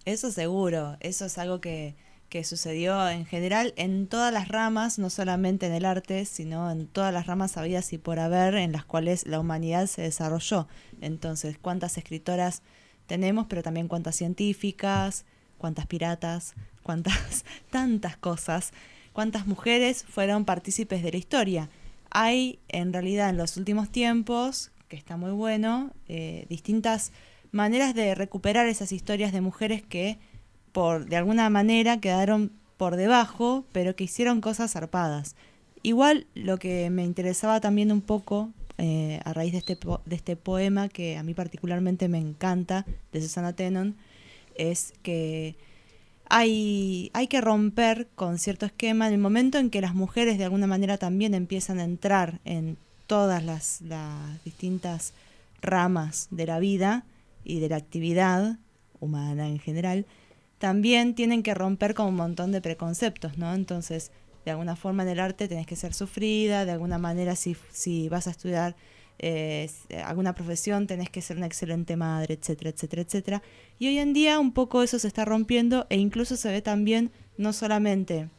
Eso seguro, eso es algo que, que sucedió en general en todas las ramas, no solamente en el arte, sino en todas las ramas habidas y por haber en las cuales la humanidad se desarrolló. Entonces, ¿cuántas escritoras tenemos, pero también cuántas científicas, cuántas piratas, cuántas tantas cosas, cuántas mujeres fueron partícipes de la historia? Hay en realidad en los últimos tiempos, que está muy bueno, eh, distintas maneras de recuperar esas historias de mujeres que por de alguna manera quedaron por debajo, pero que hicieron cosas zarpadas. Igual lo que me interesaba también un poco eh, a raíz de este, de este poema que a mí particularmente me encanta, de Susana Tenon, es que hay, hay que romper con cierto esquema en el momento en que las mujeres de alguna manera también empiezan a entrar en todas las, las distintas ramas de la vida y de la actividad humana en general, también tienen que romper con un montón de preconceptos, ¿no? Entonces, de alguna forma en el arte tenés que ser sufrida, de alguna manera si, si vas a estudiar eh, s- alguna profesión tenés que ser una excelente madre, etcétera, etcétera, etcétera. Y hoy en día un poco eso se está rompiendo e incluso se ve también no solamente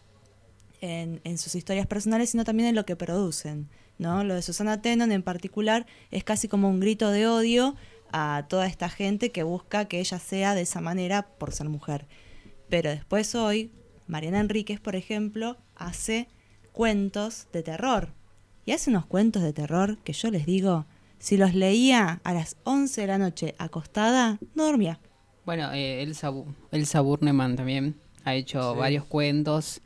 en, en sus historias personales, sino también en lo que producen. ¿no? Lo de Susana Tenon en particular es casi como un grito de odio a toda esta gente que busca que ella sea de esa manera por ser mujer. Pero después hoy, Mariana Enríquez, por ejemplo, hace cuentos de terror. Y hace unos cuentos de terror que yo les digo, si los leía a las 11 de la noche acostada, no dormía. Bueno, eh, Elsa, Elsa Burneman también ha hecho Sí. varios cuentos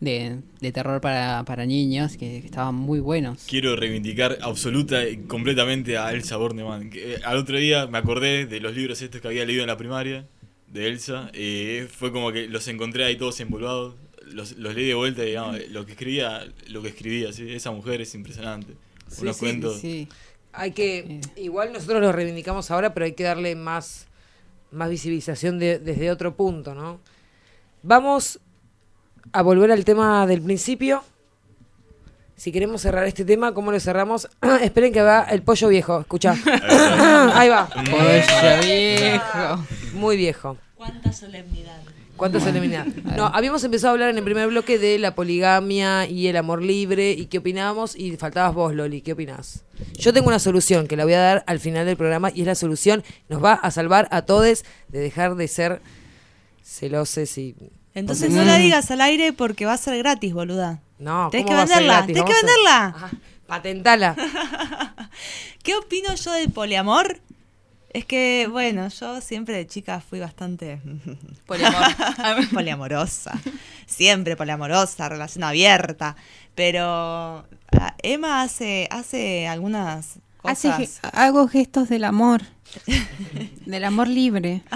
de, de terror para, para niños que, que estaban muy buenos. Quiero reivindicar absoluta y completamente a Elsa Bornemann. Que, eh, al otro día me acordé de los libros estos que había leído en la primaria de Elsa. eh, fue como que los encontré ahí todos empolvados. Los, los leí de vuelta y digamos, lo que escribía, lo que escribía, ¿sí? esa mujer es impresionante. Sí, Unos sí, cuentos. Hay que, igual nosotros lo reivindicamos ahora, pero hay que darle más, más visibilización de- desde otro punto, ¿no? Vamos a volver al tema del principio. Si queremos cerrar este tema, ¿cómo lo cerramos? Esperen que va el pollo viejo, escucha. Ahí va. Pollo viejo. Muy viejo. Cuánta solemnidad. ¿Cuánto se elimina? No, habíamos empezado a hablar en el primer bloque de la poligamia y el amor libre y qué opinábamos y faltabas vos, Loli, ¿qué opinás? Yo tengo una solución que la voy a dar al final del programa y es la solución, nos va a salvar a todos de dejar de ser celosos y... Entonces no la digas al aire porque va a ser gratis, boluda. No, Tenés ¿cómo que va a ser venderla, tenés que a- venderla. Patentala. ¿Qué opino yo del poliamor? Es que, bueno, yo siempre de chica fui bastante poliamorosa. Siempre poliamorosa, relación abierta. Pero ah, Emma hace, hace algunas Hace cosas. ge- hago gestos del amor. del amor libre.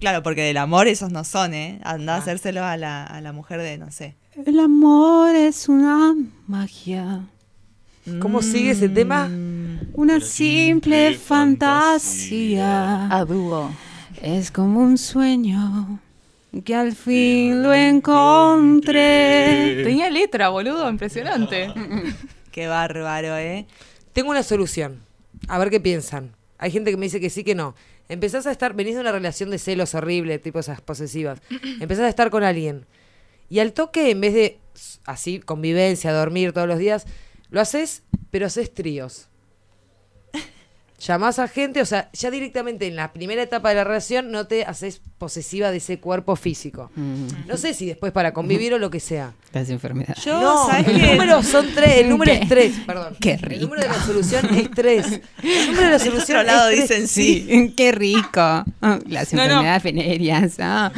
Claro, porque del amor esos no son, ¿eh? Anda a hacérselo a la, a la mujer de, no sé. El amor es una magia. ¿Cómo sigue ese tema? Una simple fantasía. A dúo. Es como un sueño que al fin lo encontré. Tenía letra, boludo, impresionante. Qué bárbaro, ¿eh? Tengo una solución. A ver qué piensan. Hay gente que me dice que sí, que no. Empezás a estar, venís de una relación de celos horrible, tipo esas posesivas. Empezás a estar con alguien. Y al toque, en vez de así, convivencia, dormir todos los días, lo haces, pero haces tríos. Llamás a gente, o sea, ya directamente en la primera etapa de la relación no te haces posesiva de ese cuerpo físico. No sé si después para convivir o lo que sea. Las enfermedades. Yo, no, ¿sabes el qué? número son tres, el número Qué- es tres, perdón. qué El número de la rico. solución es tres. El número de la Del solución otro lado es tres. dicen sí. Qué rico. Ah, Las No, no. enfermedades venéreas. ah.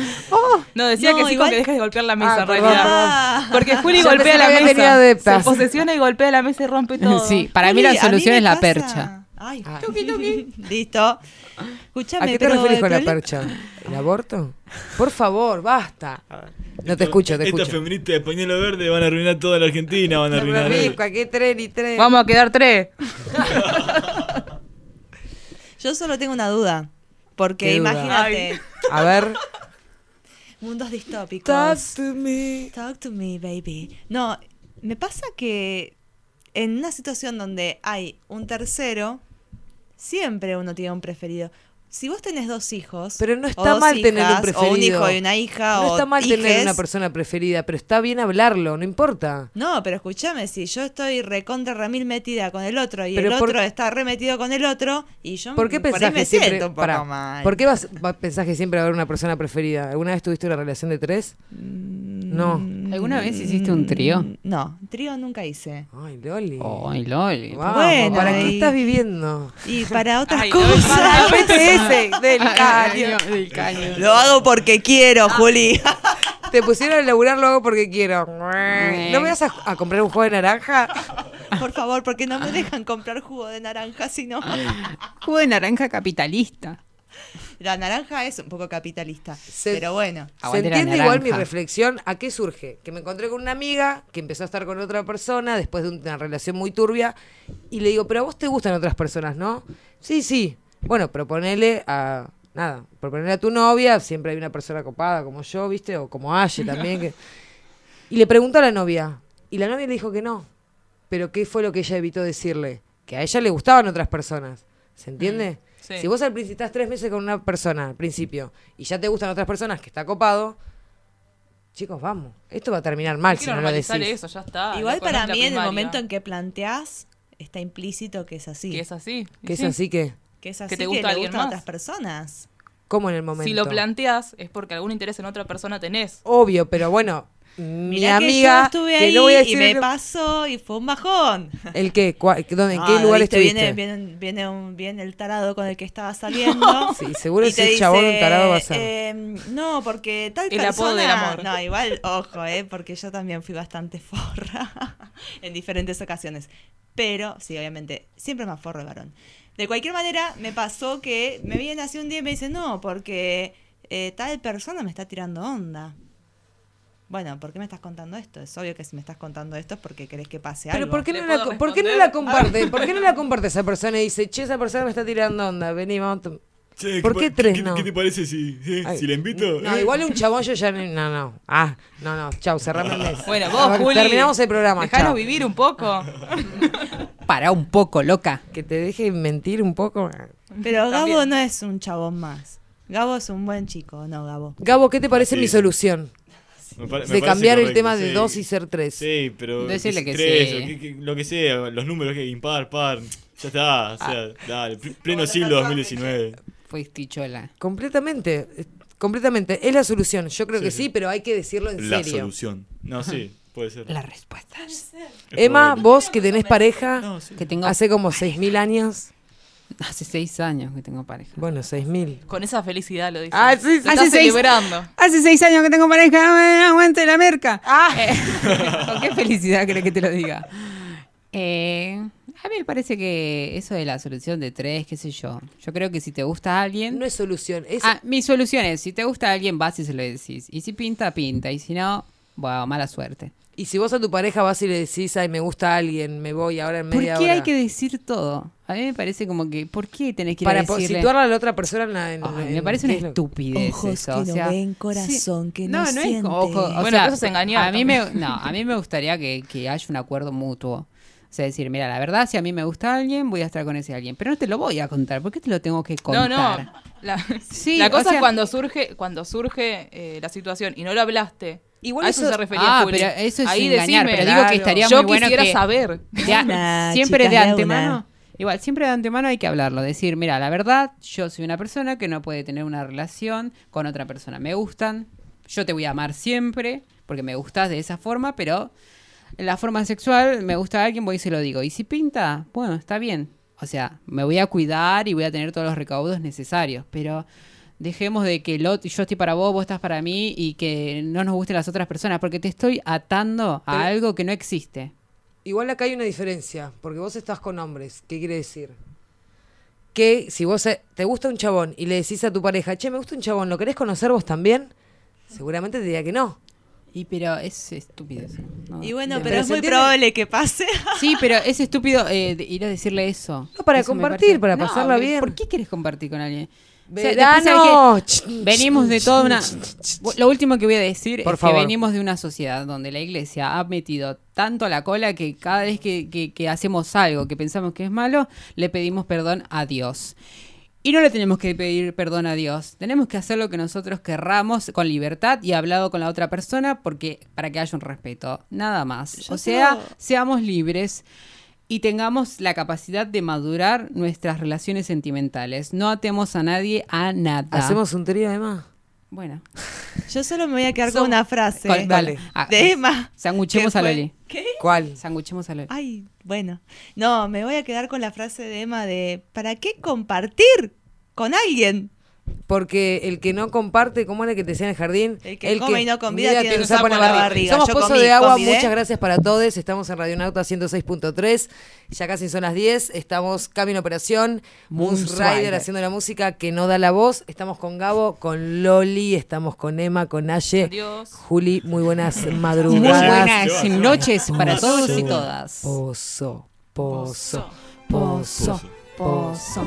No, decía No, que sí igual- con que dejes de golpear la mesa, Ah, en realidad. perdón. Porque Juli golpea la mesa. Se posesiona y golpea la mesa y rompe todo. Sí, para mí la mí solución es la pasa- percha. Ay, Ah. Listo. Escúchame, ¿A qué te pero el con la percha? ¿El aborto? Por favor, basta. No te escucho, te Estas escucho. feministas de pañuelo verde van a arruinar toda la Argentina, van a arruinar. Qué tren y tren. Vamos a quedar tres. Yo solo tengo una duda. Porque imagínate. A ver. Mundos distópicos. Talk to me. Talk to me, baby. No, me pasa que en una situación donde hay un tercero, siempre uno tiene un preferido. Si vos tenés dos hijos. Pero no está mal tener un preferido. O un hijo y una hija. No o está mal tener una persona preferida, pero está bien hablarlo, no importa. No, pero escúchame, si yo estoy recontra remil metida con el otro y Pero el por- otro está remetido con el otro y yo ¿Por qué por ahí me que siempre, siento un poco pará, mal. ¿Por qué vas, va- pensás que siempre va a haber una persona preferida? ¿Alguna vez tuviste una relación de tres? No. ¿Alguna vez hiciste un trío? No, trío nunca hice. Ay, Loli. Ay, Loli. Bueno, ¿para qué y- estás viviendo? Y para otras Ay, no, cosas. para el PTS del caño. del caño. Lo hago porque quiero, Juli. Te pusieron a laburar, lo hago porque quiero. ¿No me vas a, a comprar un juego de naranja? Por favor, porque no me dejan comprar jugo de naranja, sino. Jugo de naranja capitalista. La naranja es un poco capitalista. pero bueno. ¿Se entiende igual mi reflexión? ¿A qué surge? Que me encontré con una amiga que empezó a estar con otra persona después de una relación muy turbia y le digo, pero a vos te gustan otras personas, ¿no? Sí, sí. Bueno, proponele a... Nada, proponele a tu novia, siempre hay una persona copada como yo, ¿viste? O como Aye también. Que... Y le preguntó a la novia. Y la novia le dijo que no. Pero ¿qué fue lo que ella evitó decirle? Que a ella le gustaban otras personas. ¿Se entiende? sí. Si vos al principio estás tres meses con una persona al principio y ya te gustan otras personas que está copado, chicos, vamos. Esto va a terminar mal si no lo decís. eso, ya está. Igual para mí, en el momento en que planteás, está implícito que es así. Que es así. Que es sí. así que, Que es así Que te que gusta le alguien gustan más. otras personas. ¿cómo en el momento? Si lo planteas es porque algún interés en otra persona tenés. Obvio, pero bueno, mi Mirá amiga, que yo estuve que ahí no voy a y decir me el- pasó y fue un bajón. ¿El qué? ¿Cuál- dónde- ¿En Ah, qué lugar ¿viste? estuviste? Viene, viene, viene, un, viene el tarado con el que estaba saliendo. Sí, seguro y ese dice, chabón un tarado va a ser. eh, no, porque tal El persona... apodo del amor. No, igual, ojo, eh, porque yo también fui bastante forra en diferentes ocasiones. Pero, sí, obviamente, siempre más forro el varón. De cualquier manera, me pasó que me viene así un día y me dice, no, porque eh, tal persona me está tirando onda. Bueno, ¿por qué me estás contando esto? Es obvio que si me estás contando esto es porque querés que pase Pero algo. ¿por qué, ¿Le no la, puedo co- ¿por qué no la comparte? ¿Por qué no la comparte esa persona y dice, che, esa persona me está tirando onda, vení, vamos a tom-". Che, ¿Por qué tres ¿qué, no? ¿Qué te parece si, Ay, si le invito? No, Eh, igual un chabón yo ya no, no. Ah, no, no, chau, cerrame el mes. Bueno, vos, Juli. Terminamos el programa, Dejanos chau. vivir un poco. Para un poco, loca. Que te deje mentir un poco. Pero Gabo no es un chabón más. Gabo es un buen chico, ¿no, Gabo? Gabo, ¿qué te parece Sí. mi solución? me pare- me de cambiar el tema de sí. dos y ser tres. Sí, pero. Decirle que tres, sí. o que- que- lo que sea, los números que impar, par. Ya está, o sea, Ah. dale. pl- Pleno siglo 2019. Fuiste chola. Completamente, eh, completamente. Es la solución. Yo creo Sí, que sí. sí, pero hay que decirlo en La serio. solución. No, sí, puede ser. La respuesta. Es Emma, probable. vos que tenés pareja No, sí. Que tengo hace como 6.000 años. hace seis años que tengo pareja. Bueno, 6.000. Con esa felicidad lo dices. Ah, sí, sí. Hace seis- celebrando. Hace seis años que tengo pareja, eh, aguante la merca. Ah. ¿Con qué felicidad crees que te lo diga? Eh, a mí me parece que eso de la solución de tres, qué sé yo. Yo creo que si te gusta alguien... No es solución. Es, Ah, mi solución es, si te gusta alguien, vas y se lo decís. Y si pinta, pinta. Y si no, bueno, mala suerte. Y si vos a tu pareja vas y le decís, ay, me gusta alguien, me voy ahora en ¿Por media qué hora. hay que decir todo? A mí me parece como que, ¿por qué tenés que ir a Para po- decirle? situar a la otra persona en la. en- Ay, en- me parece una ¿qué es estupidez Ojos eso. que o no sea, ven, corazón que no no, no es siente. como ojo, o Bueno, sea, eso es engañar A mí me, no, a mí me gustaría que, que haya un acuerdo mutuo. O sea, decir, mira, la verdad, si a mí me gusta alguien, voy a estar con ese alguien. Pero no te lo voy a contar. ¿Por qué te lo tengo que No, contar? no. La, Sí, la o cosa sea- es cuando surge, cuando surge eh, la situación y no lo hablaste. Igual a eso, eso- se refería Ah, Juli. pero eso es Ahí engañar. decime, pero digo que estaría yo muy bueno quisiera que saber. de a- Una, siempre chicas, de una. antemano. Igual, siempre de antemano hay que hablarlo. Decir, mira, la verdad, yo soy una persona que no puede tener una relación con otra persona. Me gustan, yo te voy a amar siempre, porque me gustas de esa forma, pero en la forma sexual me gusta alguien, voy y se lo digo. Y si pinta, bueno, está bien. O sea, me voy a cuidar y voy a tener todos los recaudos necesarios, pero dejemos de que yo estoy para vos, vos estás para mí y que no nos gusten las otras personas, porque te estoy atando a Pero- algo que no existe. Igual acá hay una diferencia, porque vos estás con hombres. ¿Qué quiere decir? Que si vos eh, te gusta un chabón y le decís a tu pareja, che, me gusta un chabón, ¿lo querés conocer vos también? Seguramente te diría que no. Y pero es estúpido eso. ¿no? Y bueno, De- pero, es muy probable que pase. Sí, pero es estúpido eh, de ir a decirle eso. No, para Eso compartir, parece- para No, pasarla ¿por- bien. ¿Por qué quieres compartir con alguien? Venimos de toda una. Lo último que voy a decir Por es favor. que venimos de una sociedad donde la iglesia ha metido tanto la cola que cada vez que, que- que hacemos algo que pensamos que es malo, le pedimos perdón a Dios. Y no le tenemos que pedir perdón a Dios. Tenemos que hacer lo que nosotros querramos con libertad y hablado con la otra persona porque para que haya un respeto. Nada más. Yo o sea, creo- seamos libres y tengamos la capacidad de madurar nuestras relaciones sentimentales. No atemos a nadie a nada. ¿Hacemos un trío, Emma? Bueno. Yo solo me voy a quedar Som- con una frase. Con- dale. Ah, De Emma. Sanguchemos a Loli. ¿Qué? ¿Cuál? Sanguchemos a Loli. Ay, bueno. No, me voy a quedar con la frase de Emma de ¿para qué compartir con alguien? Porque el que no comparte, ¿cómo era que te decía en el jardín? El que come y no convida tiene un un sapo en la barriga. barriga. Somos Yo Pozo comí, de Agua, comí, ¿eh? muchas gracias para todos. Estamos en Radionauta 106.3. Ya casi son las 10. Estamos Camino Operación, Moose Rider Rider. haciendo la música que no da la voz. Estamos con Gabo, con Loli, estamos con Emma, con Aye. Adiós. Juli, muy buenas Muy madrugadas. buenas noches para todos y todas. Pozo, pozo, Pozo, pozo.